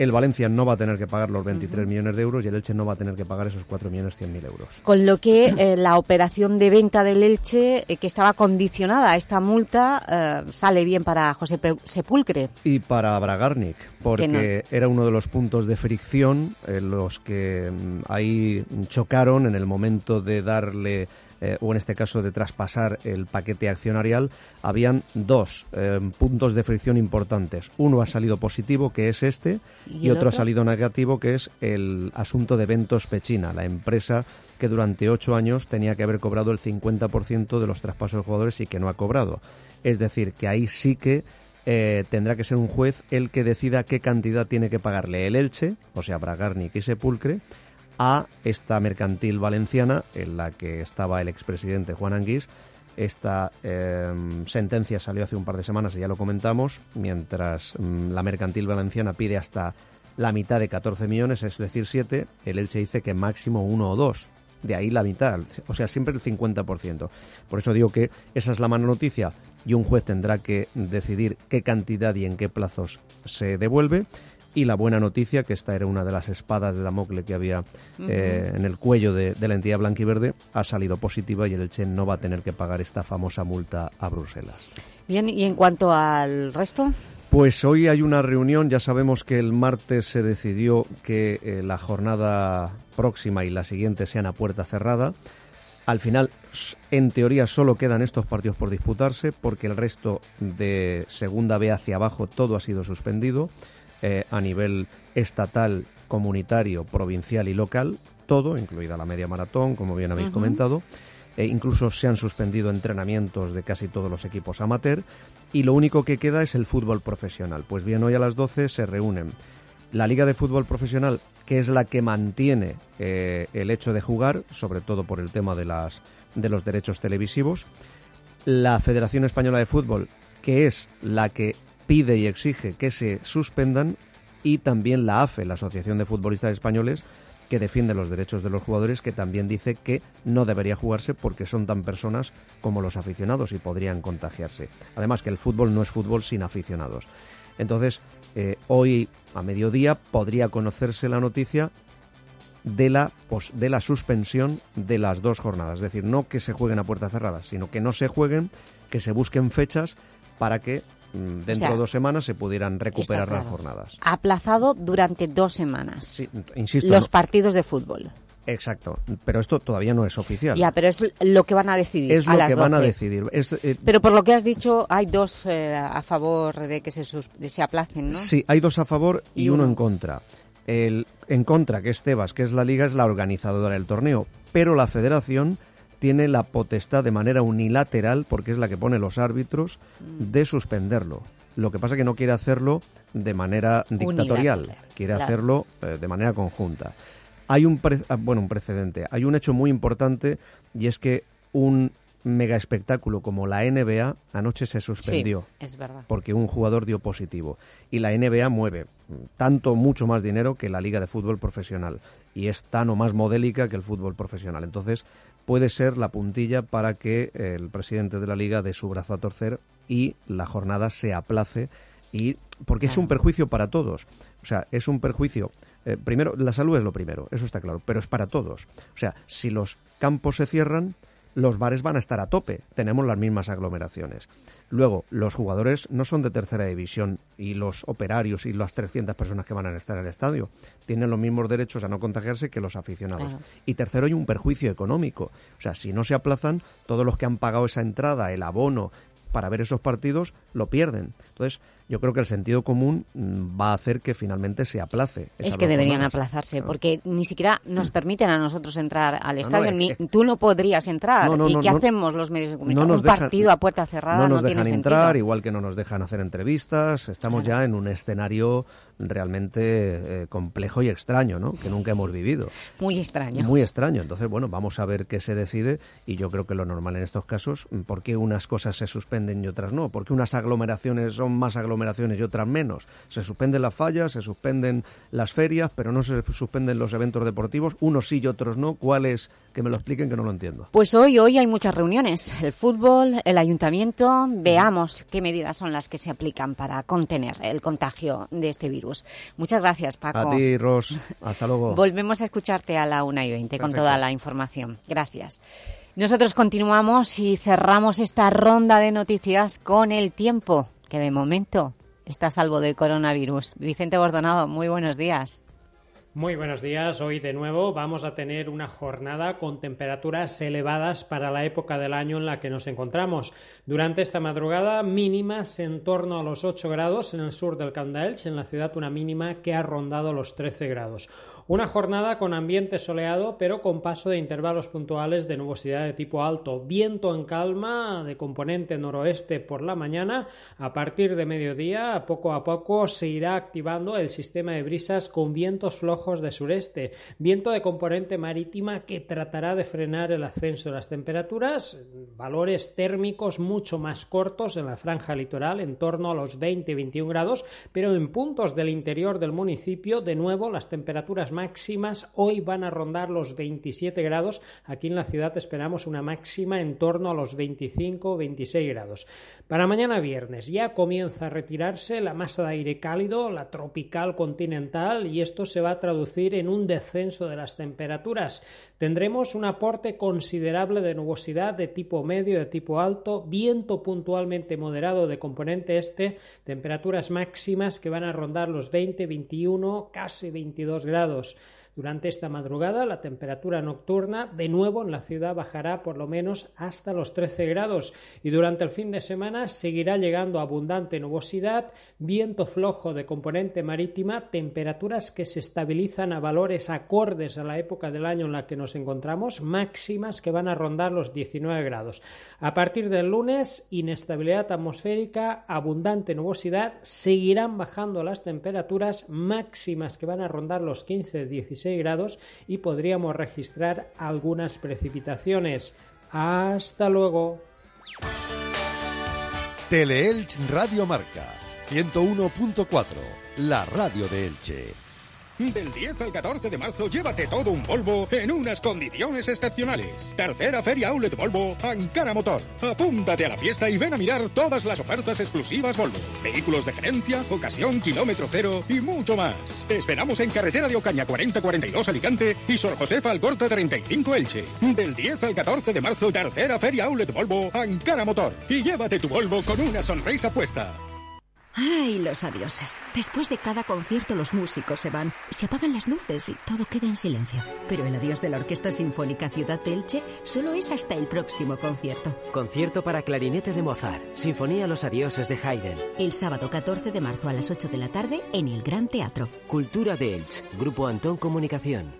el Valencia no va a tener que pagar los 23 millones de euros y el Elche no va a tener que pagar esos 4 millones 100 mil euros. Con lo que eh, la operación de venta del Elche, eh, que estaba condicionada a esta multa, eh, sale bien para José Sepulcre. Y para Bragarnik, porque era uno de los puntos de fricción en los que mm, ahí chocaron en el momento de darle eh, o en este caso de traspasar el paquete accionarial, habían dos eh, puntos de fricción importantes. Uno ha salido positivo, que es este, y, otro, ha salido negativo, que es el asunto de Ventos Pechina, la empresa que durante ocho años tenía que haber cobrado el 50% de los traspasos de jugadores y que no ha cobrado. Es decir, que ahí sí que eh, tendrá que ser un juez el que decida qué cantidad tiene que pagarle el Elche, o sea, Bragarnik y Sepulcre, a esta mercantil valenciana en la que estaba el expresidente Juan Anguís. Esta em, sentencia salió hace un par de semanas y ya lo comentamos, mientras mm, la mercantil valenciana pide hasta la mitad de 14 millones, es decir, 7, el Elche dice que máximo uno o dos. De ahí la mitad, o sea, siempre el 50%. Por eso digo que esa es la mala noticia y un juez tendrá que decidir qué cantidad y en qué plazos se devuelve y la buena noticia, que esta era una de las espadas de Damocle que había eh, en el cuello de, la entidad blanquiverde, ha salido positiva y el Elche no va a tener que pagar esta famosa multa a Bruselas. Bien, ¿y en cuanto al resto? Pues hoy hay una reunión, ya sabemos que el martes se decidió que eh, la jornada próxima y la siguiente sean a puerta cerrada. Al final, en teoría, solo quedan estos partidos por disputarse porque el resto de segunda B hacia abajo todo ha sido suspendido. Eh, a nivel estatal, comunitario, provincial y local, todo, incluida la media maratón, como bien habéis comentado. E incluso se han suspendido entrenamientos de casi todos los equipos amateur y lo único que queda es el fútbol profesional. Pues bien, hoy a las 12 se reúnen la Liga de Fútbol Profesional, que es la que mantiene eh, el hecho de jugar, sobre todo por el tema de, las, de los derechos televisivos, la Federación Española de Fútbol, que es la que pide y exige que se suspendan y también la AFE, la Asociación de Futbolistas Españoles, que defiende los derechos de los jugadores, que también dice que no debería jugarse porque son tan personas como los aficionados y podrían contagiarse. Además que el fútbol no es fútbol sin aficionados. Entonces, eh, hoy a mediodía podría conocerse la noticia de la, de la suspensión de las dos jornadas. Es decir, no que se jueguen a puertas cerradas, sino que no se jueguen, que se busquen fechas para que Mm, dentro de dos semanas se pudieran recuperar las jornadas. Aplazado durante dos semanas. Sí, insisto. Los partidos de fútbol. Exacto, pero esto todavía no es oficial. Ya, pero es lo que van a decidir. Es lo que van a decidir. Eh, pero por lo que has dicho, hay dos eh, a favor de que se, se aplacen, ¿no? Sí, hay dos a favor y, uno. en contra. El en contra, que es Tebas, que es la liga, es la organizadora del torneo, pero la federación tiene la potestad de manera unilateral, porque es la que pone los árbitros, mm. de suspenderlo. Lo que pasa es que no quiere hacerlo de manera dictatorial, quiere hacerlo eh, de manera conjunta. Hay un, ah, bueno, un precedente, hay un hecho muy importante y es que un mega espectáculo como la NBA anoche se suspendió. es verdad. Porque un jugador dio positivo. Y la NBA mueve tanto, mucho más dinero que la Liga de Fútbol Profesional. Y es tan o más modélica que el fútbol profesional. Entonces, puede ser la puntilla para que el presidente de la liga dé su brazo a torcer y la jornada se aplace y porque es un perjuicio para todos. O sea, es un perjuicio. Eh, primero, la salud es lo primero, eso está claro, pero es para todos. O sea, si los campos se cierran, los bares van a estar a tope, tenemos las mismas aglomeraciones. Luego, los jugadores no son de tercera división y los operarios y las 300 personas que van a estar en el estadio tienen los mismos derechos a no contagiarse que los aficionados. Y tercero, hay un perjuicio económico. O sea, si no se aplazan, todos los que han pagado esa entrada, el abono para ver esos partidos, lo pierden. Entonces, yo creo que el sentido común mm, va a hacer que finalmente se aplace. Es que deberían aplazarse, porque ni siquiera nos permiten a nosotros entrar al estadio, ni tú no podrías entrar. ¿Y qué hacemos los medios de comunicación? Un partido a puerta cerrada no nos dejan entrar, igual que no nos dejan hacer entrevistas. Estamos ya en un escenario realmente eh, complejo y extraño, ¿no? Que nunca hemos vivido. Muy extraño. Muy extraño. Entonces, bueno, vamos a ver qué se decide y yo creo que lo normal en estos casos, ¿por qué unas cosas se suspenden y otras no? ¿Por qué unas aglomeraciones son más aglomeraciones y otras menos. Se suspenden las fallas, se suspenden las ferias, pero no se suspenden los eventos deportivos, unos sí y otros no. ¿Cuáles? Que me lo expliquen que no lo entiendo. Pues hoy, hoy hay muchas reuniones. El fútbol, el ayuntamiento, veamos qué medidas son las que se aplican para contener el contagio de este virus. Muchas gracias, Paco. A ti, Ros. Hasta luego. Volvemos a escucharte a la una y 20 con toda la información. Gracias. Nosotros continuamos y cerramos esta ronda de noticias con el tiempo que de momento está a salvo del coronavirus. Vicente Bordonado, muy buenos días. Muy buenos días. Hoy de nuevo vamos a tener una jornada con temperaturas elevadas para la época del año en la que nos encontramos. Durante esta madrugada mínimas en torno a los 8 grados en el sur del Camp en la ciudad una mínima que ha rondado los 13 grados. Una jornada con ambiente soleado, pero con paso de intervalos puntuales de nubosidad de tipo alto. Viento en calma de componente noroeste por la mañana. A partir de mediodía, poco a poco se irá activando el sistema de brisas con vientos flojos de sureste. Viento de componente marítima que tratará de frenar el ascenso de las temperaturas. Valores térmicos mucho más cortos en la franja litoral, en torno a los 20-21 grados, pero en puntos del interior del municipio, de nuevo, las temperaturas máximas hoy van a rondar los 27 grados. Aquí en la ciudad esperamos una máxima en torno a los 25 26 grados. Para mañana viernes ya comienza a retirarse la masa de aire cálido, la tropical continental, y esto se va a traducir en un descenso de las temperaturas. Tendremos un aporte considerable de nubosidad de tipo medio, de tipo alto, viento puntualmente moderado de componente este, temperaturas máximas que van a rondar los 20, 21, casi 22 grados. Durante esta madrugada la temperatura nocturna de nuevo en la ciudad bajará por lo menos hasta los 13 grados y durante el fin de semana seguirá llegando abundante nubosidad, viento flojo de componente marítima, temperaturas que se estabilizan a valores acordes a la época del año en la que nos encontramos, máximas que van a rondar los 19 grados. A partir del lunes, inestabilidad atmosférica, abundante nubosidad, seguirán bajando las temperaturas máximas que van a rondar los 15-16 grados y podríamos registrar algunas precipitaciones. Hasta luego. Teleelch Radio Marca 101.4, la radio de Elche. Del 10 al 14 de marzo, llévate todo un Volvo en unas condiciones excepcionales. Tercera Feria Outlet Volvo, Ankara Motor. Apúntate a la fiesta y ven a mirar todas las ofertas exclusivas Volvo. Vehículos de gerencia, ocasión, kilómetro cero y mucho más. Te esperamos en carretera de Ocaña 4042 Alicante y Sor Josefa Algorta 35 Elche. Del 10 al 14 de marzo, tercera Feria Outlet Volvo, Ankara Motor. Y llévate tu Volvo con una sonrisa puesta. Ay, los adioses. Después de cada concierto los músicos se van, se apagan las luces y todo queda en silencio. Pero el adiós de la Orquesta Sinfónica Ciudad de Elche solo es hasta el próximo concierto. Concierto para clarinete de Mozart, Sinfonía Los Adioses de Haydn. El sábado 14 de marzo a las 8 de la tarde en el Gran Teatro. Cultura de Elche, Grupo Antón Comunicación.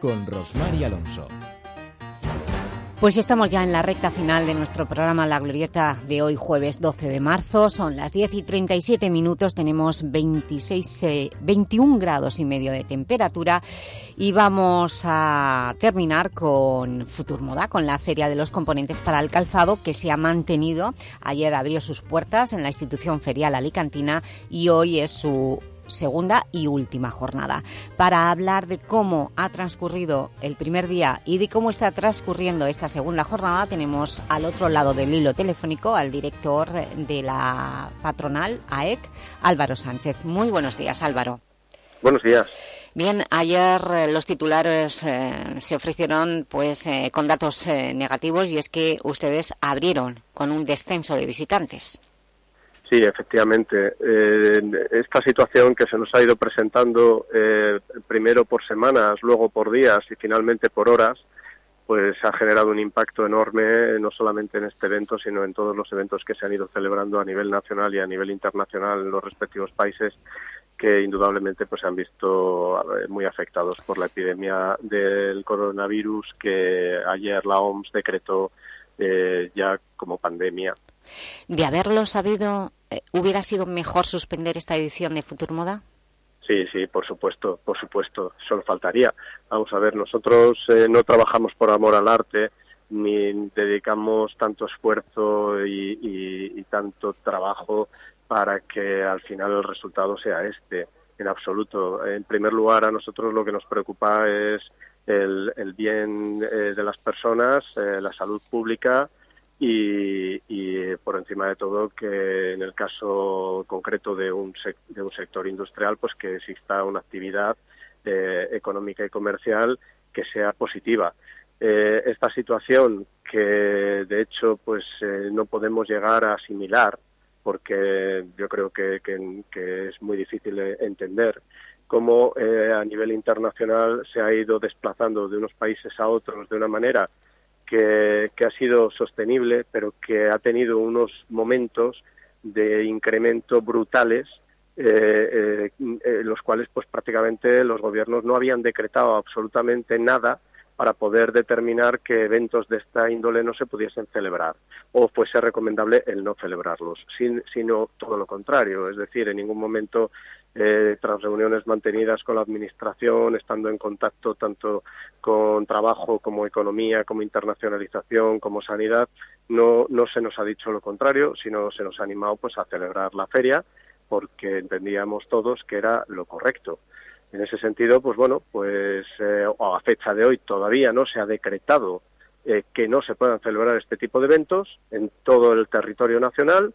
con Rosmar Alonso. Pues estamos ya en la recta final de nuestro programa La Glorieta de hoy, jueves 12 de marzo. Son las 10 y 37 minutos, tenemos 26, 21 grados y medio de temperatura y vamos a terminar con Futurmoda, con la Feria de los Componentes para el Calzado, que se ha mantenido. Ayer abrió sus puertas en la institución ferial alicantina y hoy es su segunda y última jornada. Para hablar de cómo ha transcurrido el primer día y de cómo está transcurriendo esta segunda jornada, tenemos al otro lado del hilo telefónico al director de la patronal AEC, Álvaro Sánchez. Muy buenos días, Álvaro. Buenos días. Bien, ayer eh, los titulares eh, se ofrecieron pues eh, con datos negativos y es que ustedes abrieron con un descenso de visitantes. Sí, efectivamente. Eh, esta situación que se nos ha ido presentando eh, primero por semanas, luego por días y finalmente por horas, pues ha generado un impacto enorme no solamente en este evento, sino en todos los eventos que se han ido celebrando a nivel nacional y a nivel internacional en los respectivos países que indudablemente pues se han visto eh, muy afectados por la epidemia del coronavirus que ayer la OMS decretó ya como pandemia de haberlo sabido, eh, ¿hubiera sido mejor suspender esta edición de Futur Moda? Sí, sí, por supuesto, por supuesto, solo faltaría. Vamos a ver, nosotros eh, no trabajamos por amor al arte, ni dedicamos tanto esfuerzo y, tanto trabajo para que al final el resultado sea este, en absoluto. En primer lugar, a nosotros lo que nos preocupa es el, bien eh, de las personas, la salud pública, y, por encima de todo que en el caso concreto de un, de un sector industrial pues que exista una actividad eh, económica y comercial que sea positiva. Eh, esta situación que de hecho pues eh, no podemos llegar a asimilar porque yo creo que, que es muy difícil entender cómo a nivel internacional se ha ido desplazando de unos países a otros de una manera que, ha sido sostenible, pero que ha tenido unos momentos de incremento brutales eh, eh, los cuales pues prácticamente los gobiernos no habían decretado absolutamente nada para poder determinar que eventos de esta índole no se pudiesen celebrar o fuese recomendable el no celebrarlos, sino todo lo contrario, es decir, en ningún momento eh, tras reuniones mantenidas con la Administración, estando en contacto tanto con trabajo como economía, como internacionalización, como sanidad, no, no se nos ha dicho lo contrario, sino se nos ha animado pues a celebrar la feria porque entendíamos todos que era lo correcto. En ese sentido, pues bueno, pues eh, a fecha de hoy todavía no se ha decretado eh, que no se puedan celebrar este tipo de eventos en todo el territorio nacional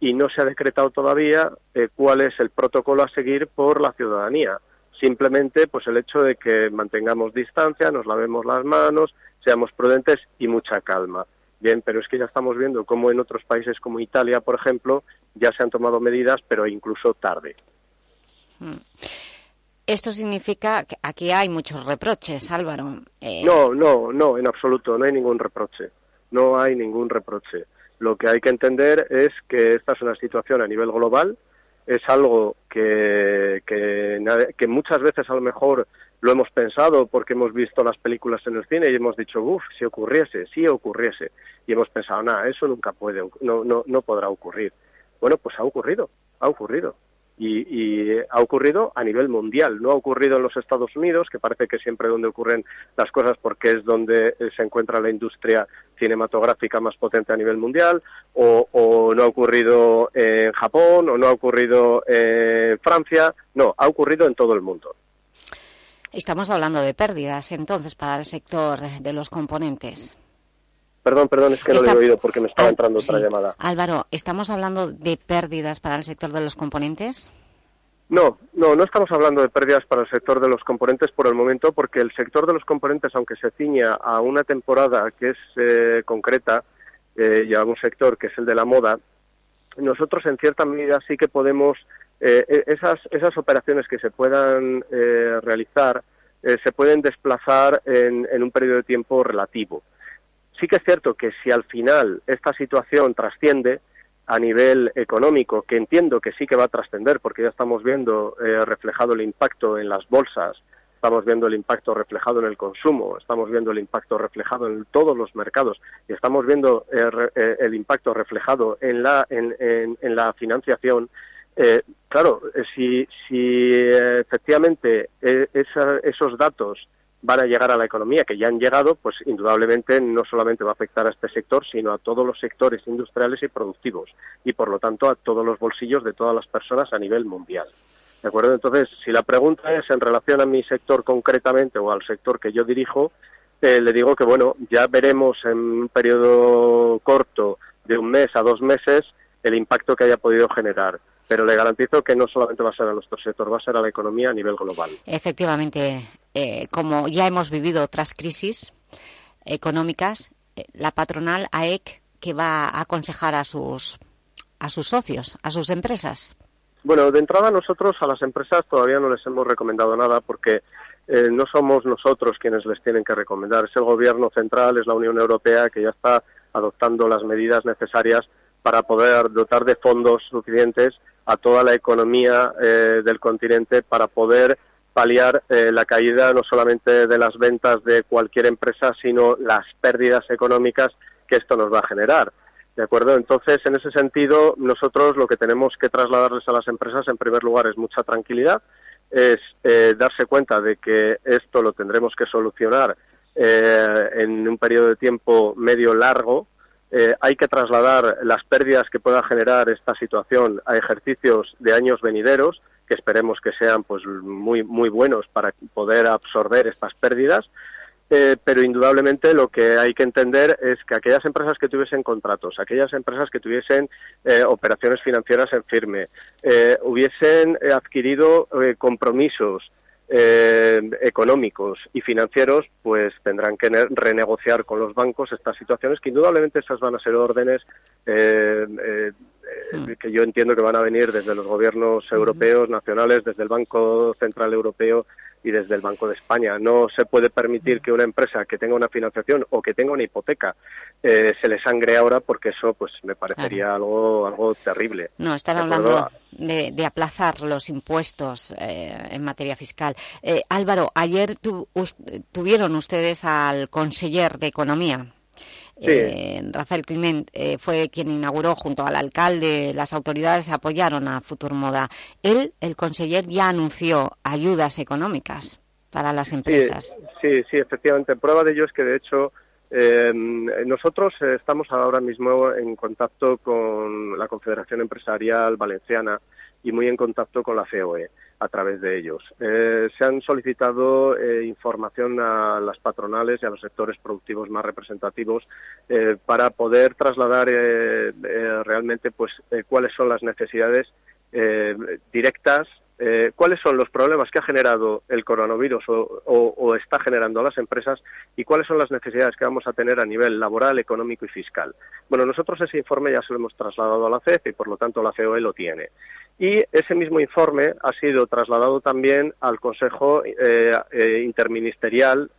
y no se ha decretado todavía eh, cuál es el protocolo a seguir por la ciudadanía. Simplemente pues el hecho de que mantengamos distancia, nos lavemos las manos, seamos prudentes y mucha calma. Bien, pero es que ya estamos viendo cómo en otros países como Italia, por ejemplo, ya se han tomado medidas, pero incluso tarde. Mm. Esto significa que aquí hay muchos reproches, Álvaro. Eh, no, no, no, en absoluto, no hay ningún reproche. No hay ningún reproche. Lo que hay que entender es que esta es una situación a nivel global, es algo que, que, muchas veces a lo mejor lo hemos pensado porque hemos visto las películas en el cine y hemos dicho, uff, si ocurriese, si ocurriese. Y hemos pensado, nada, eso nunca puede, no, no, no podrá ocurrir. Bueno, pues ha ocurrido, ha ocurrido y, ha ocurrido a nivel mundial. No ha ocurrido en los Estados Unidos, que parece que siempre donde ocurren las cosas porque es donde eh, se encuentra la industria cinematográfica más potente a nivel mundial, o, no ha ocurrido en Japón, o no ha ocurrido en Francia. No, ha ocurrido en todo el mundo. Estamos hablando de pérdidas, entonces, para el sector de los componentes. Perdón, perdón, es que no lo he oído porque me estaba ah, entrando otra llamada. Álvaro, ¿estamos hablando de pérdidas para el sector de los componentes? No, no, no estamos hablando de pérdidas para el sector de los componentes por el momento, porque el sector de los componentes, aunque se ciña a una temporada que es eh, concreta eh, y a un sector que es el de la moda, nosotros en cierta medida sí que podemos, eh, e, esas, esas operaciones que se puedan realizar, se pueden desplazar en un periodo de tiempo relativo. Sí que es cierto que si al final esta situación trasciende a nivel económico, que entiendo que sí que va a trascender, porque ya estamos viendo eh, reflejado el impacto en las bolsas estamos viendo el impacto reflejado en el consumo, estamos viendo el impacto reflejado en todos los mercados y estamos viendo eh, el impacto reflejado en la, financiación, claro, si, si efectivamente esos datos van a llegar a la economía, que ya han llegado, pues indudablemente no solamente va a afectar a este sector, sino a todos los sectores industriales y productivos, y por lo tanto a todos los bolsillos de todas las personas a nivel mundial. ¿De acuerdo? Entonces, si la pregunta es en relación a mi sector concretamente o al sector que yo dirijo, eh, le digo que, bueno, ya veremos en un periodo corto de un mes a dos meses el impacto que haya podido generar pero le garantizo que no solamente va a ser a nuestro sector, va a ser a la economía a nivel global. Efectivamente, eh, como ya hemos vivido otras crisis económicas, eh, la patronal AEC que va a aconsejar a sus, a sus socios, a sus empresas. Bueno, de entrada nosotros a las empresas todavía no les hemos recomendado nada porque eh, no somos nosotros quienes les tienen que recomendar, es el Gobierno central, es la Unión Europea que ya está adoptando las medidas necesarias para poder dotar de fondos suficientes a toda la economía eh, del continente para poder paliar eh, la caída no solamente de las ventas de cualquier empresa, sino las pérdidas económicas que esto nos va a generar. ¿De acuerdo? Entonces, en ese sentido, nosotros lo que tenemos que trasladarles a las empresas, en primer lugar, es mucha tranquilidad, es eh, darse cuenta de que esto lo tendremos que solucionar en un periodo de tiempo medio largo, eh, hay que trasladar las pérdidas que pueda generar esta situación a ejercicios de años venideros, que esperemos que sean pues muy muy buenos para poder absorber estas pérdidas. Eh, pero indudablemente lo que hay que entender es que aquellas empresas que tuviesen contratos, aquellas empresas que tuviesen eh, operaciones financieras en firme, hubiesen adquirido compromisos eh, económicos y financieros, pues tendrán que renegociar con los bancos estas situaciones, que indudablemente esas van a ser órdenes eh, eh, hmm. que yo entiendo que van a venir desde los gobiernos europeos, nacionales, desde el Banco Central Europeo y desde el Banco de España. No se puede permitir que una empresa que tenga una financiación o que tenga una hipoteca eh, se le sangre ahora porque eso pues me parecería algo algo terrible. No, están hablando de, aplazar los impuestos eh, en materia fiscal. Eh, Álvaro, ayer tuvieron ustedes al conseller de Economía, eh, Rafael Climent eh, fue quien inauguró junto al alcalde, las autoridades apoyaron a Futurmoda. Él, el conseller, ya anunció ayudas económicas para las empresas. Sí, sí, efectivamente. Prueba de ello es que, de hecho, eh, nosotros estamos ahora mismo en contacto con la Confederación Empresarial Valenciana y muy en contacto con la COE a través de ellos. Eh, se han solicitado eh, información a las patronales y a los sectores productivos más representativos eh, para poder trasladar realmente pues cuáles son las necesidades directas eh, cuáles son los problemas que ha generado el coronavirus o, está generando a las empresas y cuáles son las necesidades que vamos a tener a nivel laboral, económico y fiscal. Bueno, nosotros ese informe ya se lo hemos trasladado a la CEF y por lo tanto la COE lo tiene. Y ese mismo informe ha sido trasladado también al Consejo eh, eh, Interministerial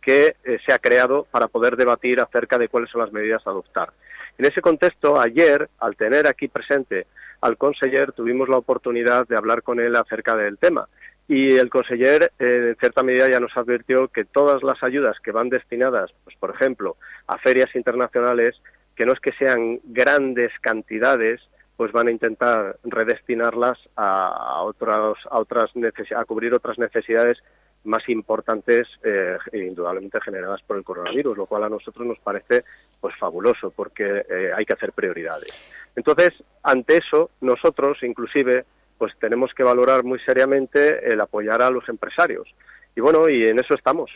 que se ha creado para poder debatir acerca de cuáles son las medidas a adoptar. En ese contexto, ayer, al tener aquí presente al conseller tuvimos la oportunidad de hablar con él acerca del tema. Y el conseller, eh, en cierta medida, ya nos advirtió que todas las ayudas que van destinadas, pues, por ejemplo, a ferias internacionales, que no es que sean grandes cantidades, pues van a intentar redestinarlas a, otras, a, otras a cubrir otras necesidades más importantes eh, indudablemente generadas por el coronavirus, lo cual a nosotros nos parece pues fabuloso porque eh, hay que hacer prioridades. Entonces, ante eso, nosotros inclusive pues tenemos que valorar muy seriamente el apoyar a los empresarios. Y bueno, y en eso estamos.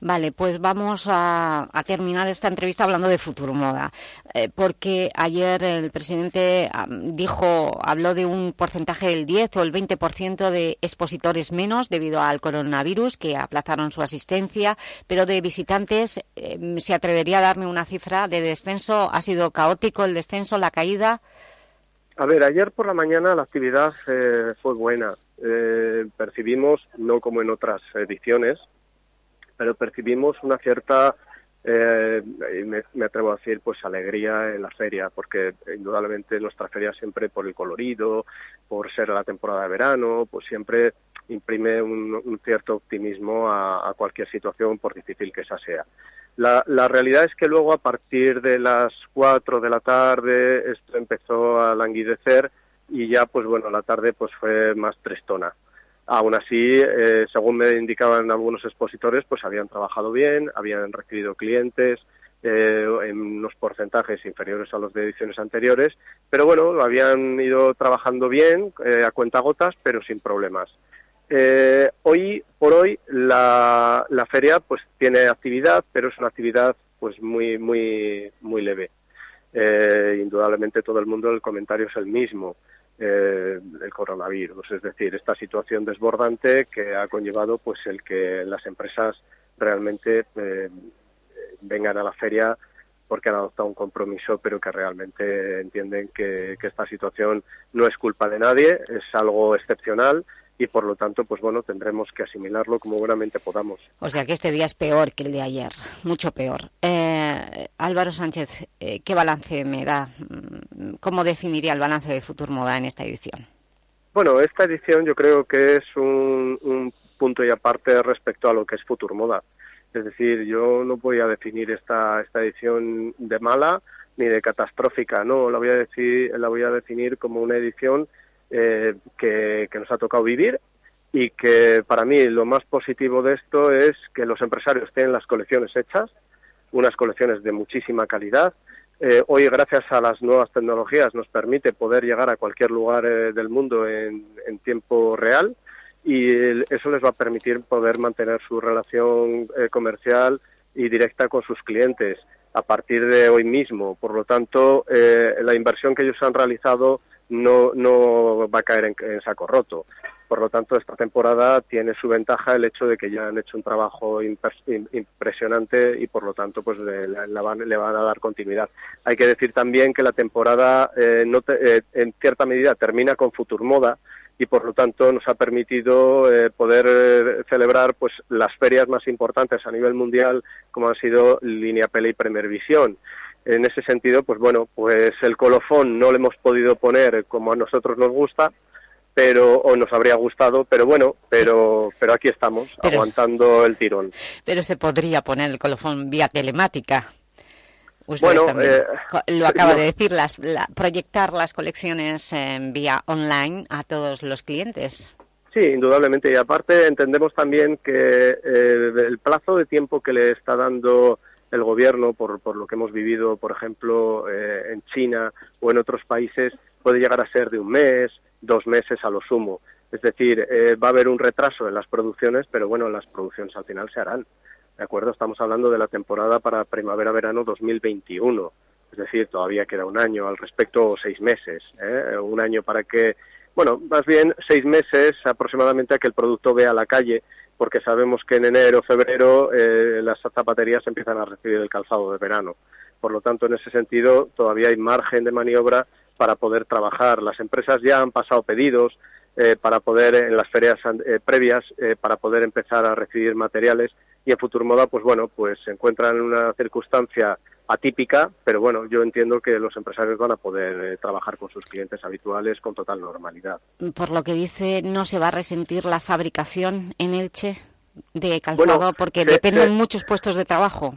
Vale, pues vamos a, terminar esta entrevista hablando de Futuro Moda, eh, porque ayer el presidente dijo, habló de un porcentaje del 10 o el 20% de expositores menos debido al coronavirus que aplazaron su asistencia, pero de visitantes, eh, ¿se atrevería a darme una cifra de descenso? ¿Ha sido caótico el descenso, la caída? A ver, ayer por la mañana la actividad eh, fue buena. percibimos, no como en otras ediciones, pero percibimos una cierta, eh, me, atrevo a decir, pues alegría en la feria, porque indudablemente nuestra feria siempre por el colorido, por ser la temporada de verano, pues siempre imprime un, cierto optimismo a, cualquier situación, por difícil que esa sea. La, la, realidad es que luego, a partir de las 4 de la tarde, esto empezó a languidecer y ya, pues bueno, la tarde pues fue más tristona. Aún así, eh, según me indicaban algunos expositores, pues habían trabajado bien, habían recibido clientes eh, en unos porcentajes inferiores a los de ediciones anteriores, pero bueno, habían ido trabajando bien, eh, a cuenta gotas, pero sin problemas. hoy por hoy la, la feria pues tiene actividad, pero es una actividad pues muy muy muy leve. indudablemente todo el mundo el comentario es el mismo eh, el coronavirus, es decir, esta situación desbordante que ha conllevado pues el que las empresas realmente eh, vengan a la feria porque han adoptado un compromiso, pero que realmente entienden que, que esta situación no es culpa de nadie, es algo excepcional y por lo tanto, pues bueno, tendremos que asimilarlo como buenamente podamos. O sea que este día es peor que el de ayer, mucho peor. Eh, Álvaro Sánchez, eh, ¿qué balance me da? Mm, ¿Cómo definiría el balance de Futur Moda en esta edición? Bueno, esta edición yo creo que es un, un punto y aparte respecto a lo que es Futur Moda. Es decir, yo no voy a definir esta, esta edición de mala ni de catastrófica, no, la voy a, decir, la voy a definir como una edición eh, que, nos ha tocado vivir y que para mí lo más positivo de esto es que los empresarios tienen las colecciones hechas, unas colecciones de muchísima calidad. Eh, hoy, gracias a las nuevas tecnologías, nos permite poder llegar a cualquier lugar eh, del mundo en, tiempo real y eso les va a permitir poder mantener su relación comercial y directa con sus clientes a partir de hoy mismo. Por lo tanto, la inversión que ellos han realizado no, no va a caer en, saco roto. Por lo tanto, esta temporada tiene su ventaja el hecho de que ya han hecho un trabajo impresionante y, por lo tanto, pues le, van, le van a dar continuidad. Hay que decir también que la temporada, eh, no eh, en cierta medida, termina con Futur Moda y, por lo tanto, nos ha permitido eh, poder celebrar pues las ferias más importantes a nivel mundial, como han sido Línea Pele y Premier Visión en ese sentido, pues bueno, pues el colofón no lo hemos podido poner como a nosotros nos gusta, pero o nos habría gustado, pero bueno, pero pero aquí estamos aguantando el tirón. Pero se podría poner el colofón vía telemática. bueno, eh, lo acaba de decir, las, proyectar las colecciones en vía online a todos los clientes. Sí, indudablemente. Y aparte entendemos también que eh, el plazo de tiempo que le está dando el gobierno, por, por lo que hemos vivido, por ejemplo, eh, en China o en otros países, puede llegar a ser de un mes, dos meses a lo sumo. Es decir, eh, va a haber un retraso en las producciones, pero bueno, las producciones al final se harán. ¿De acuerdo? Estamos hablando de la temporada para primavera-verano 2021. Es decir, todavía queda un año al respecto, o seis meses. ¿eh? Un año para que, bueno, más bien seis meses aproximadamente a que el producto vea la calle porque sabemos que en enero, febrero, eh, las zapaterías empiezan a recibir el calzado de verano. Por lo tanto, en ese sentido, todavía hay margen de maniobra para poder trabajar. Las empresas ya han pasado pedidos eh, para poder, en las ferias eh, previas, para poder empezar a recibir materiales y en Futurmoda, pues bueno, pues se encuentran en una circunstancia atípica, pero bueno, yo entiendo que los empresarios van a poder eh, trabajar con sus clientes habituales con total normalidad. Por lo que dice, ¿no se va a resentir la fabricación en Elche de calzado porque dependen muchos puestos de trabajo?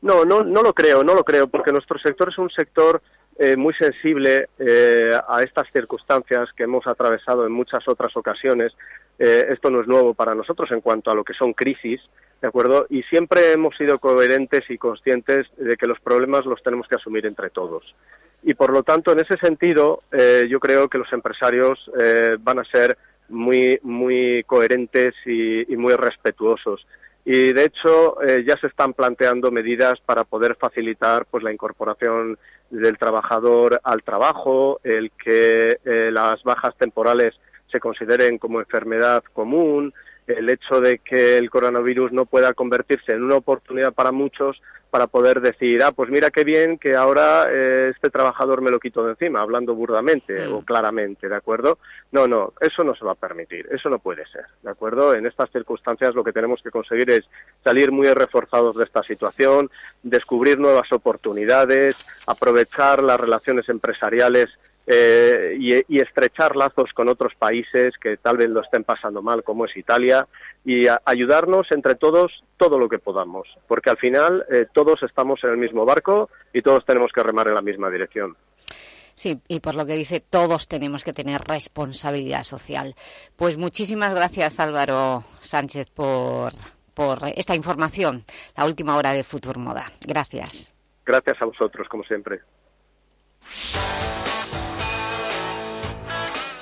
No, no, no lo creo, no lo creo, porque nuestro sector es un sector eh, muy sensible eh, a estas circunstancias que hemos atravesado en muchas otras ocasiones. esto no es nuevo para nosotros en cuanto a lo que son crisis, ¿de acuerdo? Y siempre hemos sido coherentes y conscientes de que los problemas los tenemos que asumir entre todos. Y por lo tanto, en ese sentido, eh, yo creo que los empresarios eh, van a ser muy, muy coherentes y, muy respetuosos. Y de hecho, eh, ya se están planteando medidas para poder facilitar pues, la incorporación del trabajador al trabajo, el que las bajas temporales se consideren como enfermedad común, el hecho de que el coronavirus no pueda convertirse en una oportunidad para muchos para poder decir, ah, pues mira qué bien que ahora eh, este trabajador me lo quito de encima, hablando burdamente mm. o claramente, ¿de acuerdo? No, no, eso no se va a permitir, eso no puede ser, ¿de acuerdo? En estas circunstancias lo que tenemos que conseguir es salir muy reforzados de esta situación, descubrir nuevas oportunidades, aprovechar las relaciones empresariales eh, y, estrechar lazos con otros países que tal vez lo estén pasando mal, como es Italia, y ayudarnos entre todos todo lo que podamos, porque al final eh, todos estamos en el mismo barco y todos tenemos que remar en la misma dirección. Sí, y por lo que dice, todos tenemos que tener responsabilidad social. Pues muchísimas gracias, Álvaro Sánchez, por, por esta información, la última hora de Futur Moda. Gracias. Gracias a vosotros, como siempre.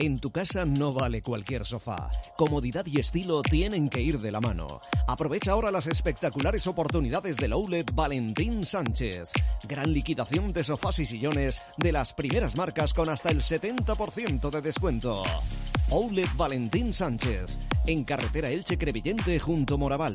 En tu casa no vale cualquier sofá. Comodidad y estilo tienen que ir de la mano. Aprovecha ahora las espectaculares oportunidades del Outlet Valentín Sánchez. Gran liquidación de sofás y sillones de las primeras marcas con hasta el 70% de descuento. Outlet Valentín Sánchez, en carretera Elche Crevillente junto Moraval.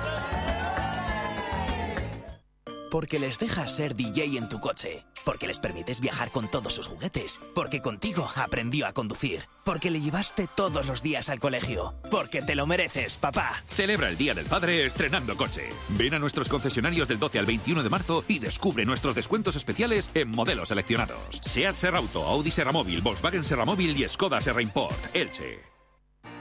Porque les dejas ser DJ en tu coche. Porque les permites viajar con todos sus juguetes. Porque contigo aprendió a conducir. Porque le llevaste todos los días al colegio. Porque te lo mereces, papá. Celebra el Día del Padre estrenando coche. Ven a nuestros concesionarios del 12 al 21 de marzo y descubre nuestros descuentos especiales en modelos seleccionados. SEAT Serrauto, Audi Serramóvil, Volkswagen Serramóvil y Skoda Serra Import. Elche.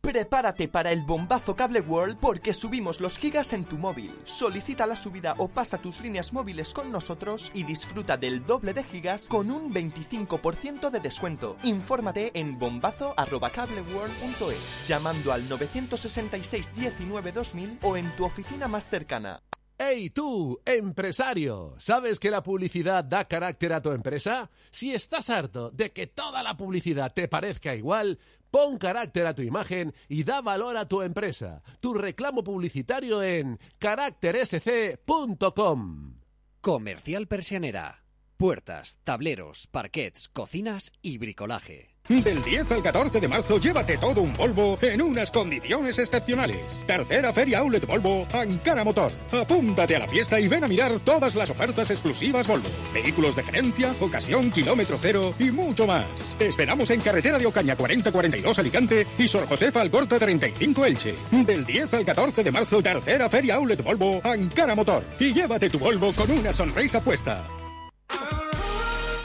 Prepárate para el bombazo Cable World porque subimos los gigas en tu móvil. Solicita la subida o pasa tus líneas móviles con nosotros y disfruta del doble de gigas con un 25% de descuento. Infórmate en bombazo@cableworld.es llamando al 966 19 2000 o en tu oficina más cercana. ¡Hey tú, empresario! ¿Sabes que la publicidad da carácter a tu empresa? Si estás harto de que toda la publicidad te parezca igual, Pon carácter a tu imagen y da valor a tu empresa. Tu reclamo publicitario en caráctersc.com. Comercial Persianera. Puertas, tableros, parquets, cocinas y bricolaje. Del 10 al 14 de marzo, llévate todo un Volvo en unas condiciones excepcionales. Tercera Feria Outlet Volvo, Ankara Motor. Apúntate a la fiesta y ven a mirar todas las ofertas exclusivas Volvo. Vehículos de gerencia, ocasión, kilómetro cero y mucho más. Te esperamos en carretera de Ocaña 4042 Alicante y Sor Josefa Alcorta 35 Elche. Del 10 al 14 de marzo, tercera Feria Outlet Volvo, Ankara Motor. Y llévate tu Volvo con una sonrisa puesta.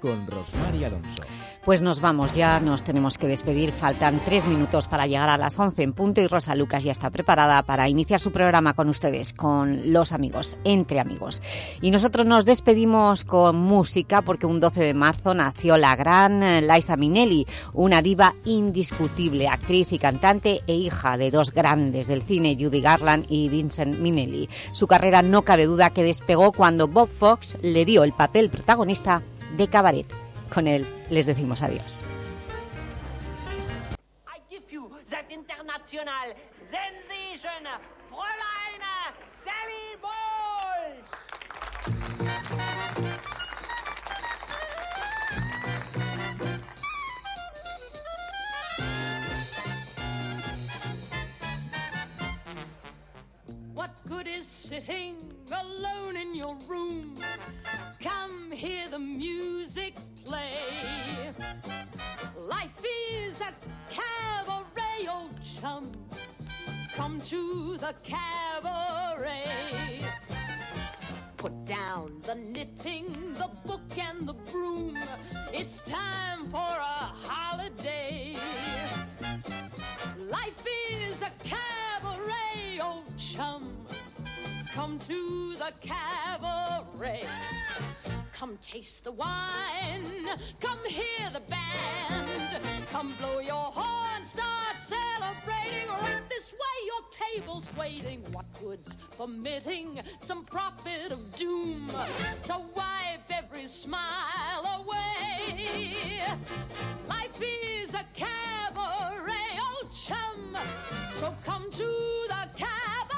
con Alonso. Pues nos vamos, ya nos tenemos que despedir. Faltan tres minutos para llegar a las 11 en punto y Rosa Lucas ya está preparada para iniciar su programa con ustedes, con los amigos, entre amigos. Y nosotros nos despedimos con música porque un 12 de marzo nació la gran Liza Minnelli, una diva indiscutible, actriz y cantante e hija de dos grandes del cine, Judy Garland y Vincent Minnelli. Su carrera no cabe duda que despegó cuando Bob Fox le dio el papel protagonista de Cabaret. Con él les decimos adiós. Sitting alone in your room? Come hear the music play. Life is a cabaret, old chum. Come to the cabaret. Put down the knitting, the book, and the broom. It's time for a holiday. Life is a cabaret, old chum. Come to the cabaret. Come taste the wine. Come hear the band. Come blow your horn. Start celebrating. Right this way, your table's waiting. What goods permitting? Some prophet of doom to wipe every smile away. Life is a cabaret, old chum. So come to the cabaret.